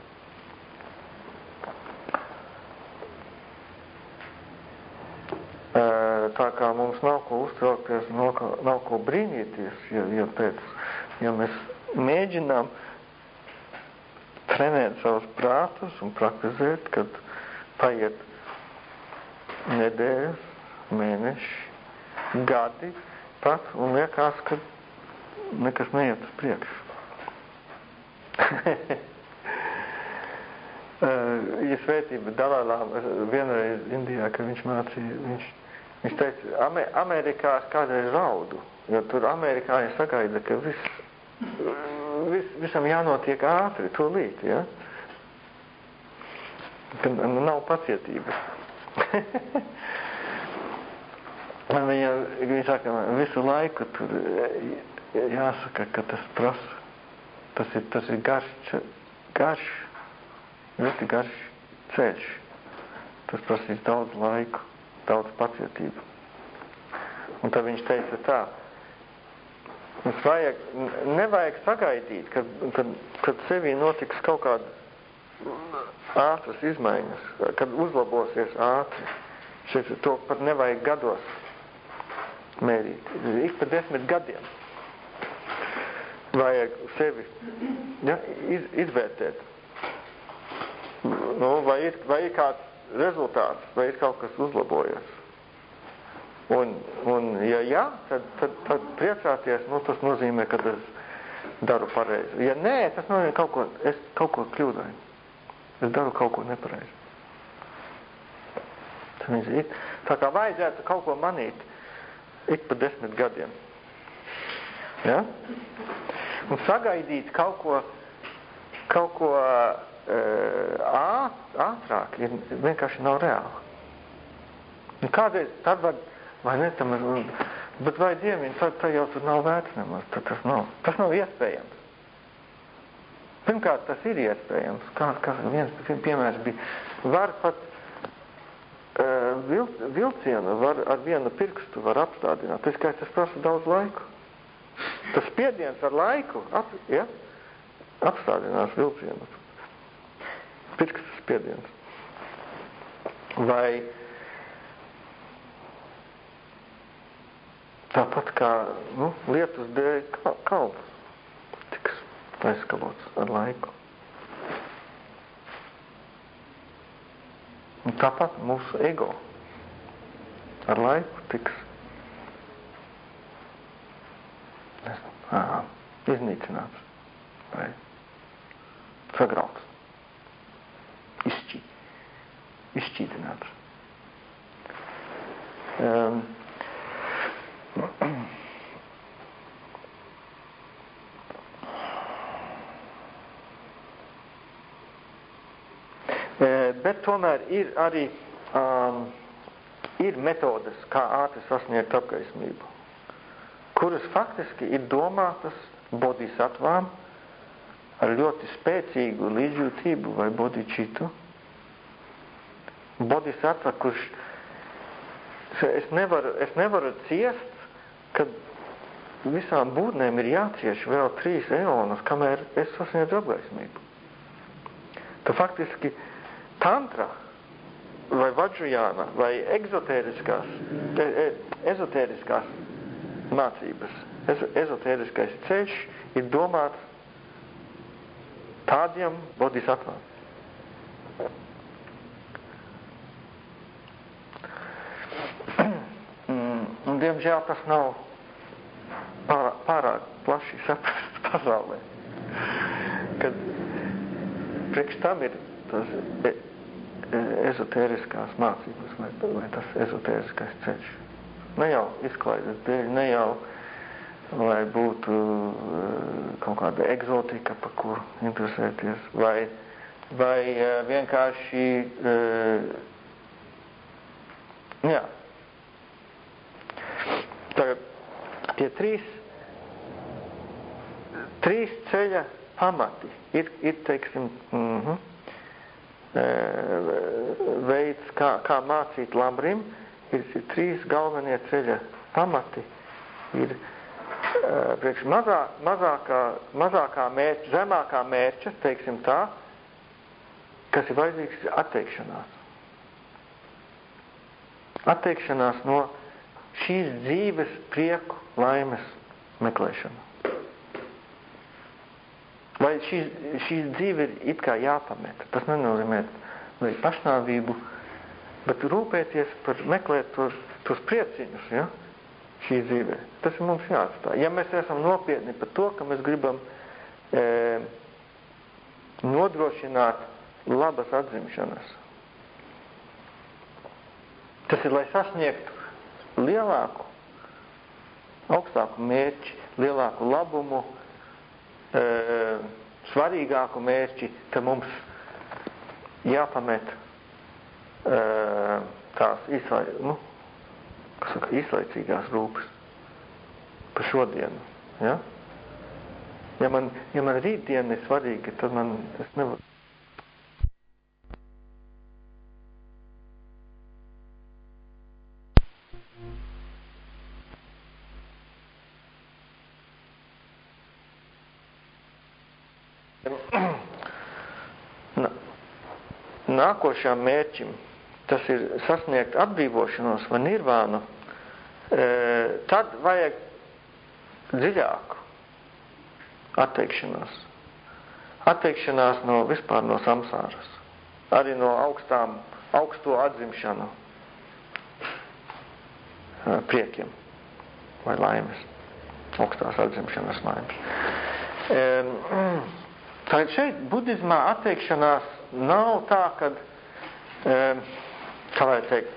Tā kā mums nav ko uztraukties, nav ko, brīnīties, ja, ja, pēc, ja mēs mēģinām trenēt savus prātus un praktizēt, kad paiet nedēļas, mēneši, gadi pat, un liekas, ka nekas neiet uz priekšu. ja svētība Dalālām vienreiz Indijā, ka viņš mācīja, viņš, viņš teica, Amer Amerikā es kādreiz raudu, jo tur amerikāņi sagaida, ka viss vis, visam jānotiek ātri, tūlīt, ja? Kad nav pacietības. Viņa, viņa saka, visu laiku tur jāsaka, ka tas prasa. Tas ir, tas ir garš, garš, ļoti garš ceļš. Tas prasīs daudz laiku, daudz pacietību. Un tad viņš teica tā, Mums vajag, nevajag sagaidīt, kad, kad, kad sevī notiks kaut kāda ātras izmaiņas, kad uzlabosies ātri. Šeit to pat nevajag gados mērīt. Ik pa desmit gadiem vajag sevi ja, iz, izvērtēt. Nu, vai, ir, vai ir kāds rezultāts, vai ir kaut kas uzlabojies. Un, un ja jā, tad, tad, tad priecāties, nu, tas nozīmē, ka es daru pareizi. Ja nē, tas nozīmē kaut ko, es kaut ko kļūdainu. Es daru kaut ko nepareizi. Tā kā vajadzētu kaut ko manīt ik pa desmit gadiem. Ja? Un sagaidīt kaut ko, kaut ko uh, ātrāk ir vienkārši nav reāli. Un kādreiz tad var Vai ne? Tam, bet vai dieviņ, tad, tad jau tur nav vērts nemaz. Tad tas nav. Tas nav iespējams. Pirmkārt, tas ir iespējams. Kā, kā viens piemērs bija. Var pat uh, vil, vilcienu var ar vienu pirkstu var apstādināt. Tas, kā tas prasa daudz laiku. Tas spiediens ar laiku ap, ja, apstādinās vilcienu. Pirkstu spiediens. Vai Tāpat kā nu, lietus dēļ kalns tiks aizskalots ar laiku. Un tāpat mūsu ego ar laiku tiks nezinu, ā, iznīcināts vai sagrauts, izšķī, izšķītināts. Um, Bet tomēr ir arī um, ir metodas, kā ātri sasniegt apgaismību, kuras faktiski ir domātas bodhisattvām ar ļoti spēcīgu līdzjūtību vai bodhičitu. Bodhisattva, kurš es nevaru, es nevaru ciest, kad visām būtnēm ir jācieš vēl trīs eonus, kamēr es sasniedzu apgaismību. Tu faktiski tantra vai vajrujāna vai egzotēriskās, e, e, ezotēriskās mācības, ez, ezotēriskais ceļš ir domāts tādiem bodhisattvām. Mm. diemžēl tas nav pārāk, pārāk plaši saprast pasaulē. Kad priekš tam ir tas e, e, ezotēriskās mācības vai, vai tas ezotēriskais ceļš. Ne jau izklaides dēļ, ne jau lai būtu e, kaut kāda egzotika, par kuru interesēties, vai, vai vienkārši, jā. Tagad tie trīs, trīs ceļa pamati ir, ir teiksim, mm -hmm, veids, kā, kā mācīt labrim, ir, ir trīs galvenie ceļa pamati. Ir priekš mazā, mazākā, mazākā mērķa, zemākā mērķa, teiksim tā, kas ir vajadzīgs atteikšanās. Atteikšanās no šīs dzīves prieku laimes meklēšanu. Vai šī, šī dzīve ir it kā jāpamet. Tas nenozīmē vai pašnāvību, bet rūpēties par meklēt tos, tos prieciņus, ja? šī dzīvē. Tas ir mums jāatstāj. Ja mēs esam nopietni par to, ka mēs gribam e, nodrošināt labas atzimšanas, tas ir, lai sasniegtu lielāku, augstāku mērķi, lielāku labumu, e, svarīgāku mērķi, ka mums jāpamet e, tās īsai, nu, saka, īslaicīgās rūpes par šodienu. Ja? Ja man, ja man rītdiena ir svarīga, tad man es nevaru. Nākošajam mērķim, tas ir sasniegt atbrīvošanos vai nirvānu, e, tad vajag dziļāku atteikšanās. Atteikšanās no vispār no samsāras. Arī no augstām, augsto atzimšanu e, priekiem vai laimes. Augstās atzimšanas laimes. Tā šeit budismā atteikšanās nav tā, ka, kā lai teikt,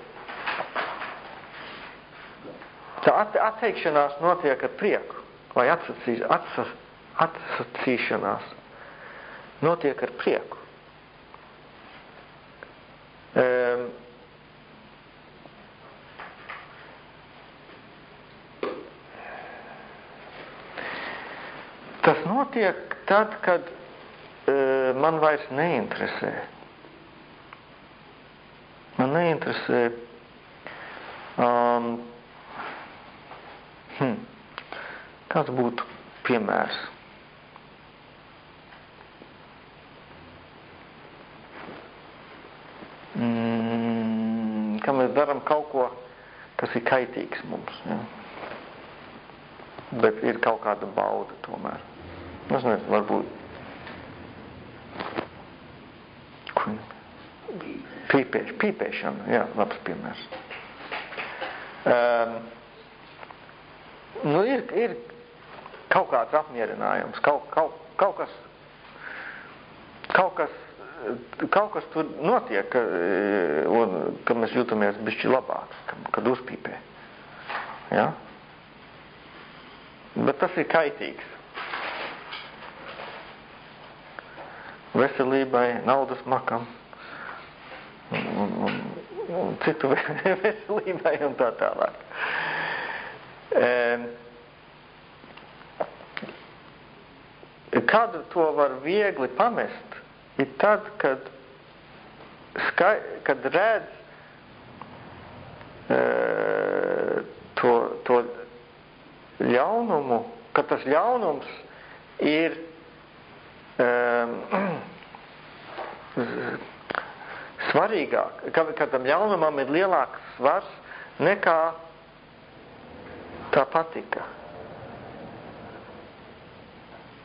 tā atteikšanās notiek ar prieku, vai atsacīs, atsas, atsacīšanās notiek ar prieku. Um, tas notiek tad, kad man vairs neinteresē. Man neinteresē um, hmm, kāds būtu piemērs. Mm, ka mēs darām kaut ko, kas ir kaitīgs mums. Ja? Bet ir kaut kāda bauda tomēr. Es nezinu, varbūt Pīpēš, pīpēšana, jā, labs piemērs. Um, nu, ir, ir kaut kāds apmierinājums, kaut, kaut, kaut kas, kaut kas, kaut kas tur notiek, un, ka mēs jūtamies bišķi labāk, kad uzpīpē. Ja? Bet tas ir kaitīgs. Veselībai, naudas makam citu veselībai un tā tālāk. Kad to var viegli pamest, ir tad, kad, skai, kad redz e, to, to ļaunumu, ka tas ļaunums ir e, svarīgāk, ka, ka tam ļaunumam ir lielāks svars nekā tā patika,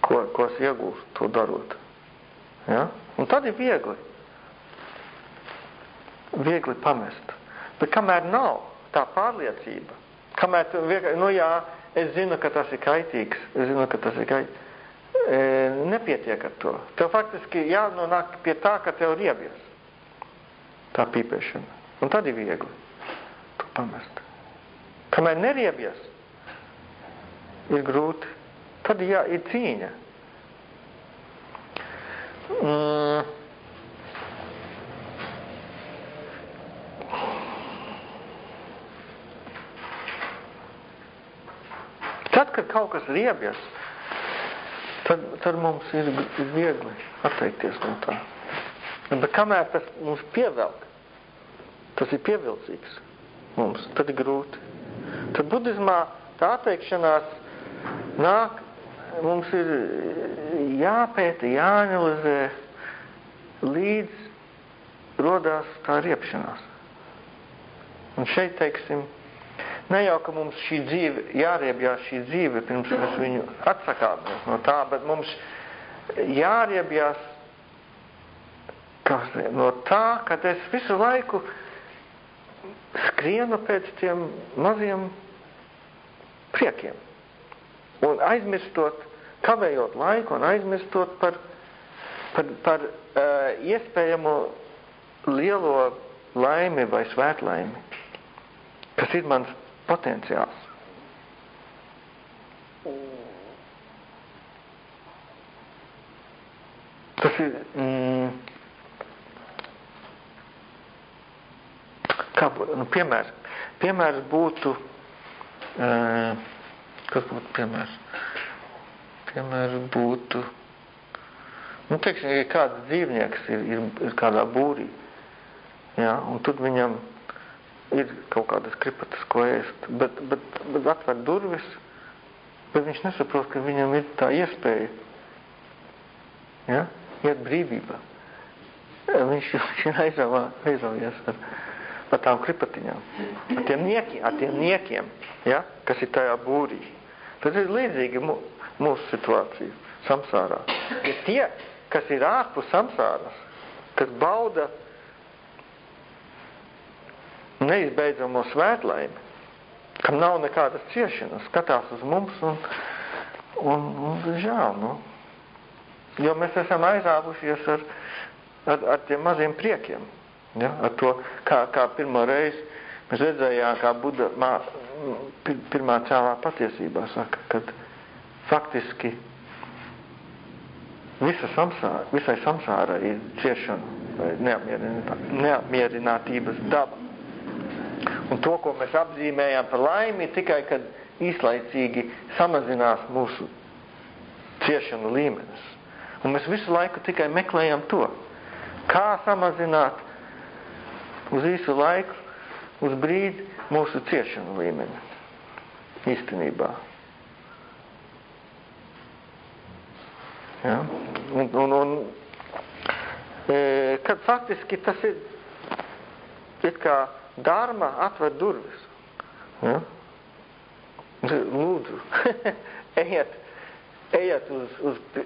ko, ko es iegūstu to darot. Ja? Un tad ir viegli. Viegli pamest. Bet kamēr nav tā pārliecība, Kamēr vienkārši, nu jā, es zinu, ka tas ir kaitīgs, es zinu, ka tas ir kaitīgs. E, nepietiek ar to. Tev faktiski jānonāk pie tā, ka tev riebies tā pīpēšana. Un tad ir viegli to pamest. Kamēr neriebies, ir grūti. Tad jā, ir cīņa. Mm. Tad, kad kaut kas riebjas, tad, tad mums ir viegli atteikties no tā. Bet kamēr tas mums pievelk, tas ir pievilcīgs mums, tad ir grūti. Tad budismā tā atteikšanās nāk, mums ir jāpēta, jāanalizē, līdz rodās tā riepšanās. Un šeit, teiksim, Ne jau, ka mums šī dzīve, jāriebjās šī dzīve, pirms mēs viņu atsakāmies no tā, bet mums jāriebjās kas, no tā, ka es visu laiku skrienu pēc tiem maziem priekiem. Un aizmirstot, kavējot laiku un aizmirstot par, par, par uh, iespējamo lielo laimi vai svētlaimi, kas ir mans potenciāls. Tas ir. Mm, kā? Nu, piemērs. Piemērs būtu. Uh, kas būtu piemērs? Piemērs būtu. Nu, teiksim, ja kāds dzīvnieks ir, ir, ir kādā būrī, ja, un tad viņam ir kaut kādas kripatas, ko ēst, bet, bet, bet atver durvis, bet viņš nesaprot, ka viņam ir tā iespēja, ja, iet brīvībā. Viņš, viņš ir aizrāvā, aizrāvies ar, ar tām kripatiņām, ar tiem niekiem, ar tiem niekiem, ja, kas ir tajā būrī. Tas ir līdzīgi mūsu situācija samsārā. Ja tie, kas ir ārpus samsāras, kas bauda neizbeidzamo svētlaimi, kam nav nekādas ciešanas, skatās uz mums un, un, un žēl, nu. Jo mēs esam aizāvušies ar, ar, ar tiem maziem priekiem. Ja? Ar to, kā, kā pirmo reizi mēs redzējām, kā Buda mā, pirmā cēlā patiesībā saka, kad faktiski visa samsāra, visai samsāra ir ciešana vai neapmierinātības daba. Un to, ko mēs apzīmējām par laimi, tikai, kad īslaicīgi samazinās mūsu ciešanu līmenis. Un mēs visu laiku tikai meklējam to, kā samazināt uz īsu laiku, uz brīdi mūsu ciešanu līmeni. Īstenībā. Ja? Un, un, un, e, kad faktiski tas ir it kā Dārma atver durvis. Ja? Lūdzu, ejiet, ejiet uz, uz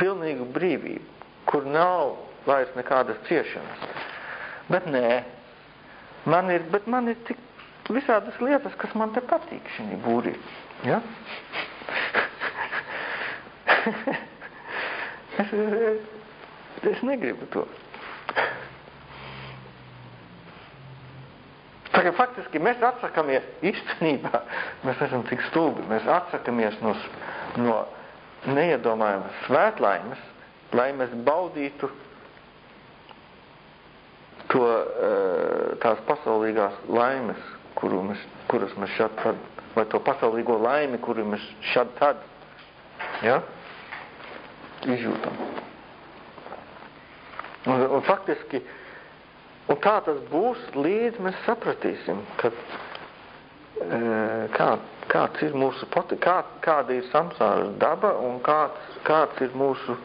pilnīgu brīvību, kur nav vairs nekādas ciešanas. Bet nē, man ir, bet man ir tik visādas lietas, kas man te patīk šī būrī. Ja? es, es, negribu to. Tagad faktiski mēs atsakamies, īstenībā mēs esam tik stulbi, mēs atsakamies no, no neiedomājamas svētlaimes, lai mēs baudītu to, eh, tās pasaulīgās laimes, kuru mēs, kuras mēs šad tad, vai to pasaulīgo laimi, kuru mēs šad tad, ja, izjūtam. Un, un faktiski, Un kā tas būs, līdz mēs sapratīsim, ka, e, kā, kāds ir mūsu poti, kā, kāda ir samsāras daba un kāds, kāds ir mūsu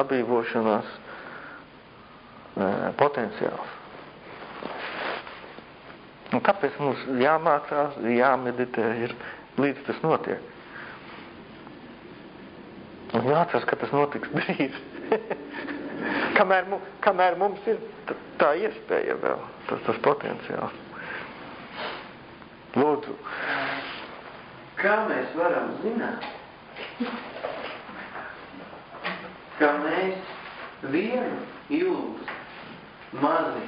atbrīvošanās e, potenciāls. Un kāpēc mums jāmācās, jāmeditē, ir līdz tas notiek? Un jāatceras, ka tas notiks drīz. kamēr, kamēr mums ir tā iespēja vēl, tas, tas potenciāls. Lūdzu. Kā mēs varam zināt, ka mēs vienu ilūzi mazi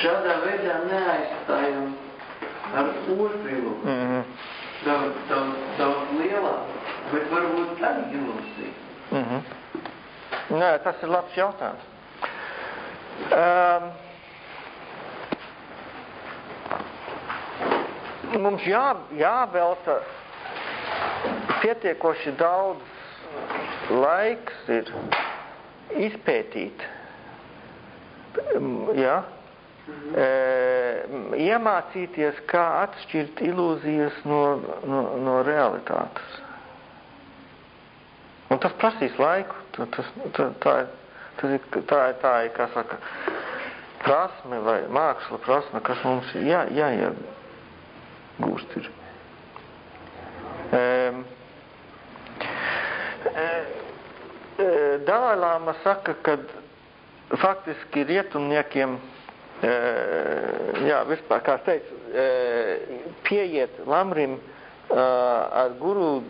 šādā veidā neaizstājam ar. Mm -hmm. Daudz, daudz, daudz lielāku, bet varbūt arī ilūzija. Mm -hmm. Nē, tas ir labs jautājums. Um, mums jā, jāvelta pietiekoši daudz laiks ir izpētīt, ja? E, iemācīties, kā atšķirt ilūzijas no, no, no realitātes. Un tas prasīs laiku. Tas, tā, ir, tas ir, tā, tā ir, kā saka, prasme vai māksla prasme, kas mums jā, jāiegūst ir. Um, Dalai-Lama saka, ka faktiski rietumniekiem, jā, vispār, kā es teicu, pieiet lamrim ar guru,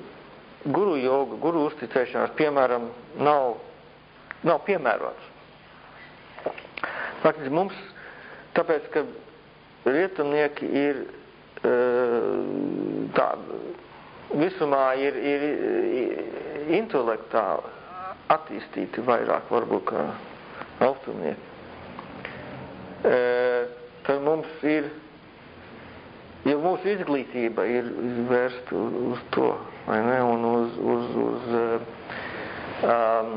guru jogu, guru uzticēšanās, piemēram, nav, nav piemērots. Faktiski mums, tāpēc, ka rietumnieki ir tādi, visumā ir, ir intelektuāli attīstīti vairāk varbūt kā austrumnieki. Tad mums ir, ja mūsu izglītība ir vērsta uz to, vai ne, un uz, uz, uz um,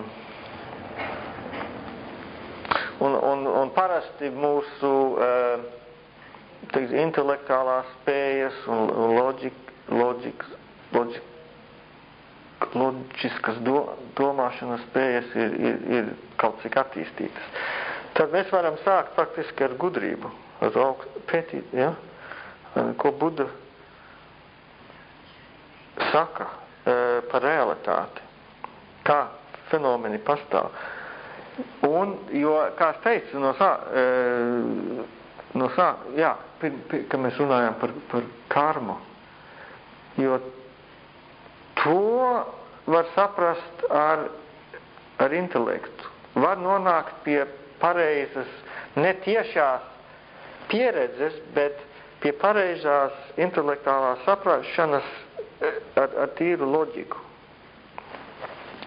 un, un, un parasti mūsu uh, teiks, intelektuālās spējas un loģika, loģikas, loģika, loģiskas do, domāšanas spējas ir, ir, ir kaut cik attīstītas. Tad mēs varam sākt faktiski ar gudrību, ar augstu pētīt, ja? ko Buda saka par realitāti, kā fenomeni pastāv. Un, jo, kā es teicu, no sā, no sā, jā, pir, pir, kad mēs runājam par, par karmu, jo to var saprast ar, ar intelektu. Var nonākt pie pareizas, netiešās pieredzes, bet pie pareizās intelektuālās saprašanas ar, ar tīru loģiku.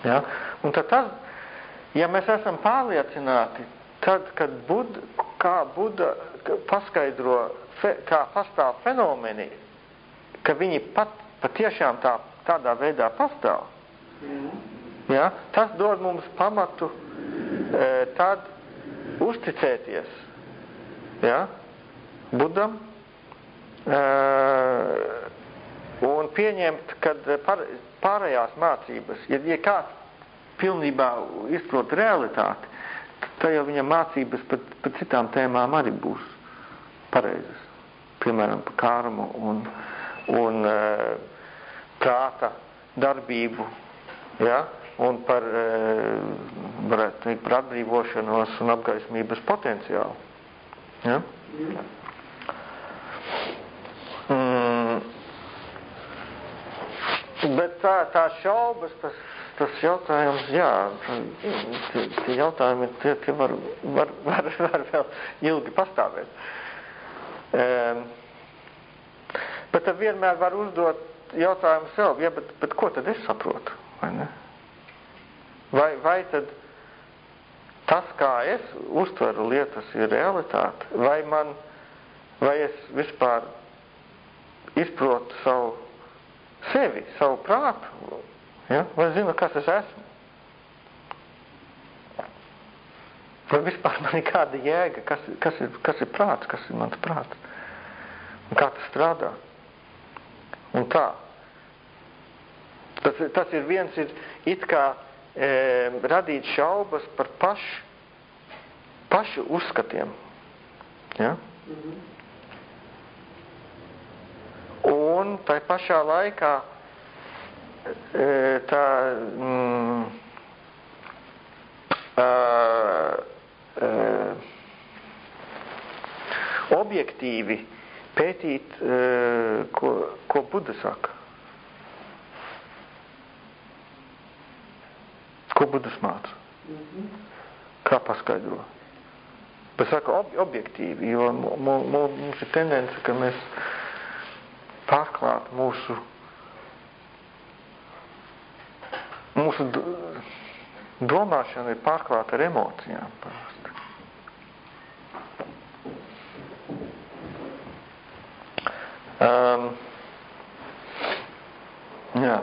Ja? Un tad tas, ja mēs esam pārliecināti, tad, kad Buda, kā Buda paskaidro, fe, kā pastāv fenomeni, ka viņi pat, patiešām tā, tādā veidā pastāv, ja? tas dod mums pamatu e, tad uzticēties ja? Budam un pieņemt, par, pārējās mācības, ja, ja kāds pilnībā izprot realitāti, tad jau viņam mācības par, par citām tēmām arī būs pareizas. Piemēram, par kārmu un, un prāta darbību, ja? Un par, varētu teikt, par atbrīvošanos un apgaismības potenciālu. Ja? Mm. Bet tā, tā šaubas, tas, tas jautājums, jā, tie, tie jautājumi, tie, tie var, var, var, var vēl ilgi pastāvēt. Um, bet tad vienmēr var uzdot jautājumu sev, ja, bet, bet ko tad es saprotu? Vai, ne? Vai, vai tad tas, kā es uztveru lietas, ir realitāte, vai man, vai es vispār izprotu savu sevi, savu prātu, ja? vai zinu, kas es esmu. Vai vispār man ir kāda jēga, kas, kas, ir, kas ir prāts, kas ir mans prāts, un kā tas strādā. Un tā. Tas, tas ir viens, ir it kā radīt šaubas par pašu, pašu uzskatiem. Ja? -hmm. Un tai pašā laikā e, tā mm, uh, uh, objektīvi pētīt, uh, ko, ko Buda saka? Ko Budas māca? Kā paskaidro? Bet saka ob objektīvi, jo mums ir tendence, ka mēs pārklāt mūsu mūsu domāšana ir pārklāta ar emocijām parasti. Um, jā.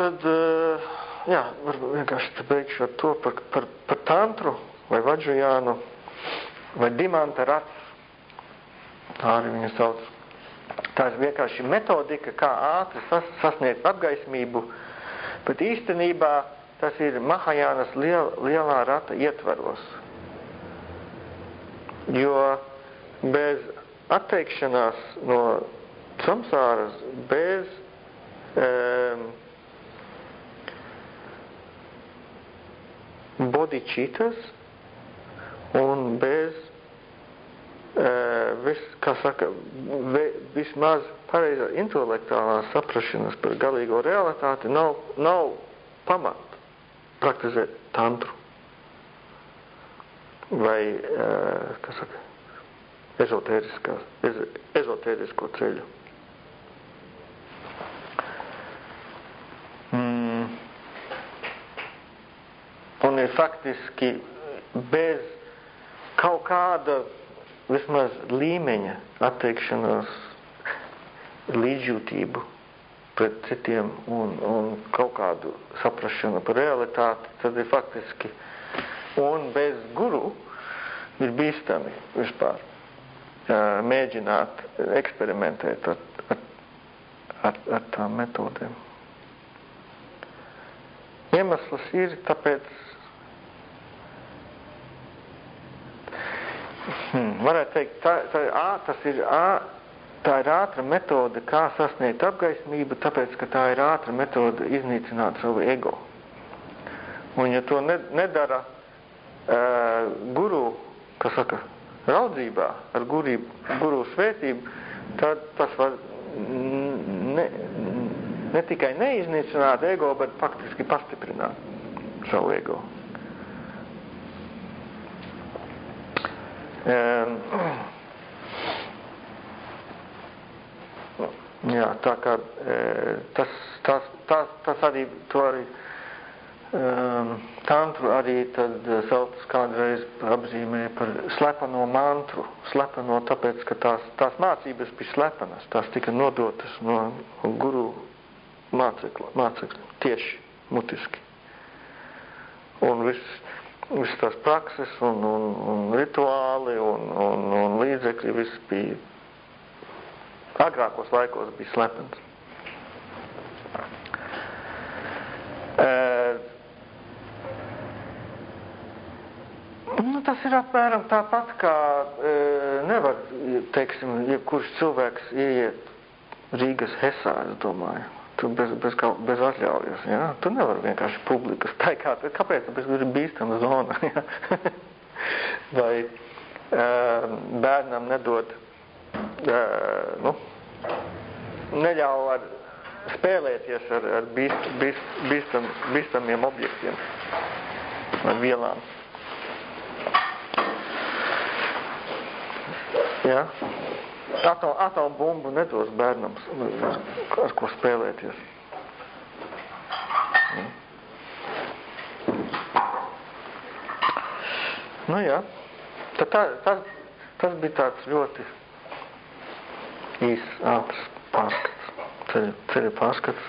Tad, uh, jā, vienkārši beigšu ar to par, par, par tantru vai vaģujānu vai dimanta rats. Tā arī viņa sauc. Tā ir vienkārši metodika, kā ātri sas, sasniegt apgaismību, bet īstenībā tas ir Mahajānas liel, lielā rata ietvaros. Jo bez atteikšanās no samsāras, bez um, bodičitas un bez vis, kā saka, vismaz pareizā intelektuālā saprašanas par galīgo realitāti nav, nav pamat praktizēt tantru vai, kā saka, ezotērisko ceļu. Mm. Un ir faktiski bez kaut kāda vismaz līmeņa atteikšanos līdzjūtību pret citiem un, un kaut kādu saprašanu par realitāti, tad ir faktiski un bez guru ir bīstami vispār mēģināt eksperimentēt ar, ar, ar, ar tām metodēm. Iemesls ir tāpēc, Hmm, varētu teikt, tā, tā, ā, tas ir, ā, tā ir ātra metode, kā sasniegt apgaismību, tāpēc, ka tā ir ātra metode iznīcināt savu ego. Un ja to ne, nedara uh, guru, kas saka, raudzībā, ar gurību, guru svētību, tad tas var ne, ne tikai neiznīcināt ego, bet faktiski pastiprināt savu ego. Um, jā, tā kā tas, tas, tas, tas arī, to arī tantru arī tad sauc kādreiz apzīmēja par slepeno mantru. Slepeno tāpēc, ka tās, tās mācības bija slepenas, tās tika nodotas no guru mācekļa, mācekļa tieši mutiski. Un viss visas tās prakses un, un, un rituāli un, un, un līdzekļi viss bija agrākos laikos bija slepens. E, nu, tas ir apmēram tāpat, kā e, nevar, teiksim, jebkurš cilvēks ieiet Rīgas Hesā, es domāju tu bez, bez, bez atļaujas, jā? Tu nevar vienkārši publikas taikāt. Kāpēc? Tāpēc, ka ir bīstama zona, jā? Vai uh, bērnam nedod, uh, nu, neļauj ar spēlēties ar, ar bīst, bīst, bīstam, bīstamiem objektiem vai vielām. Jā? Atom, atombumbu nedos bērnam, ar ko spēlēties. Nu jā, tad tā, tas, tas bija tāds ļoti īs, ātrs pārskats, ceļu pārskats.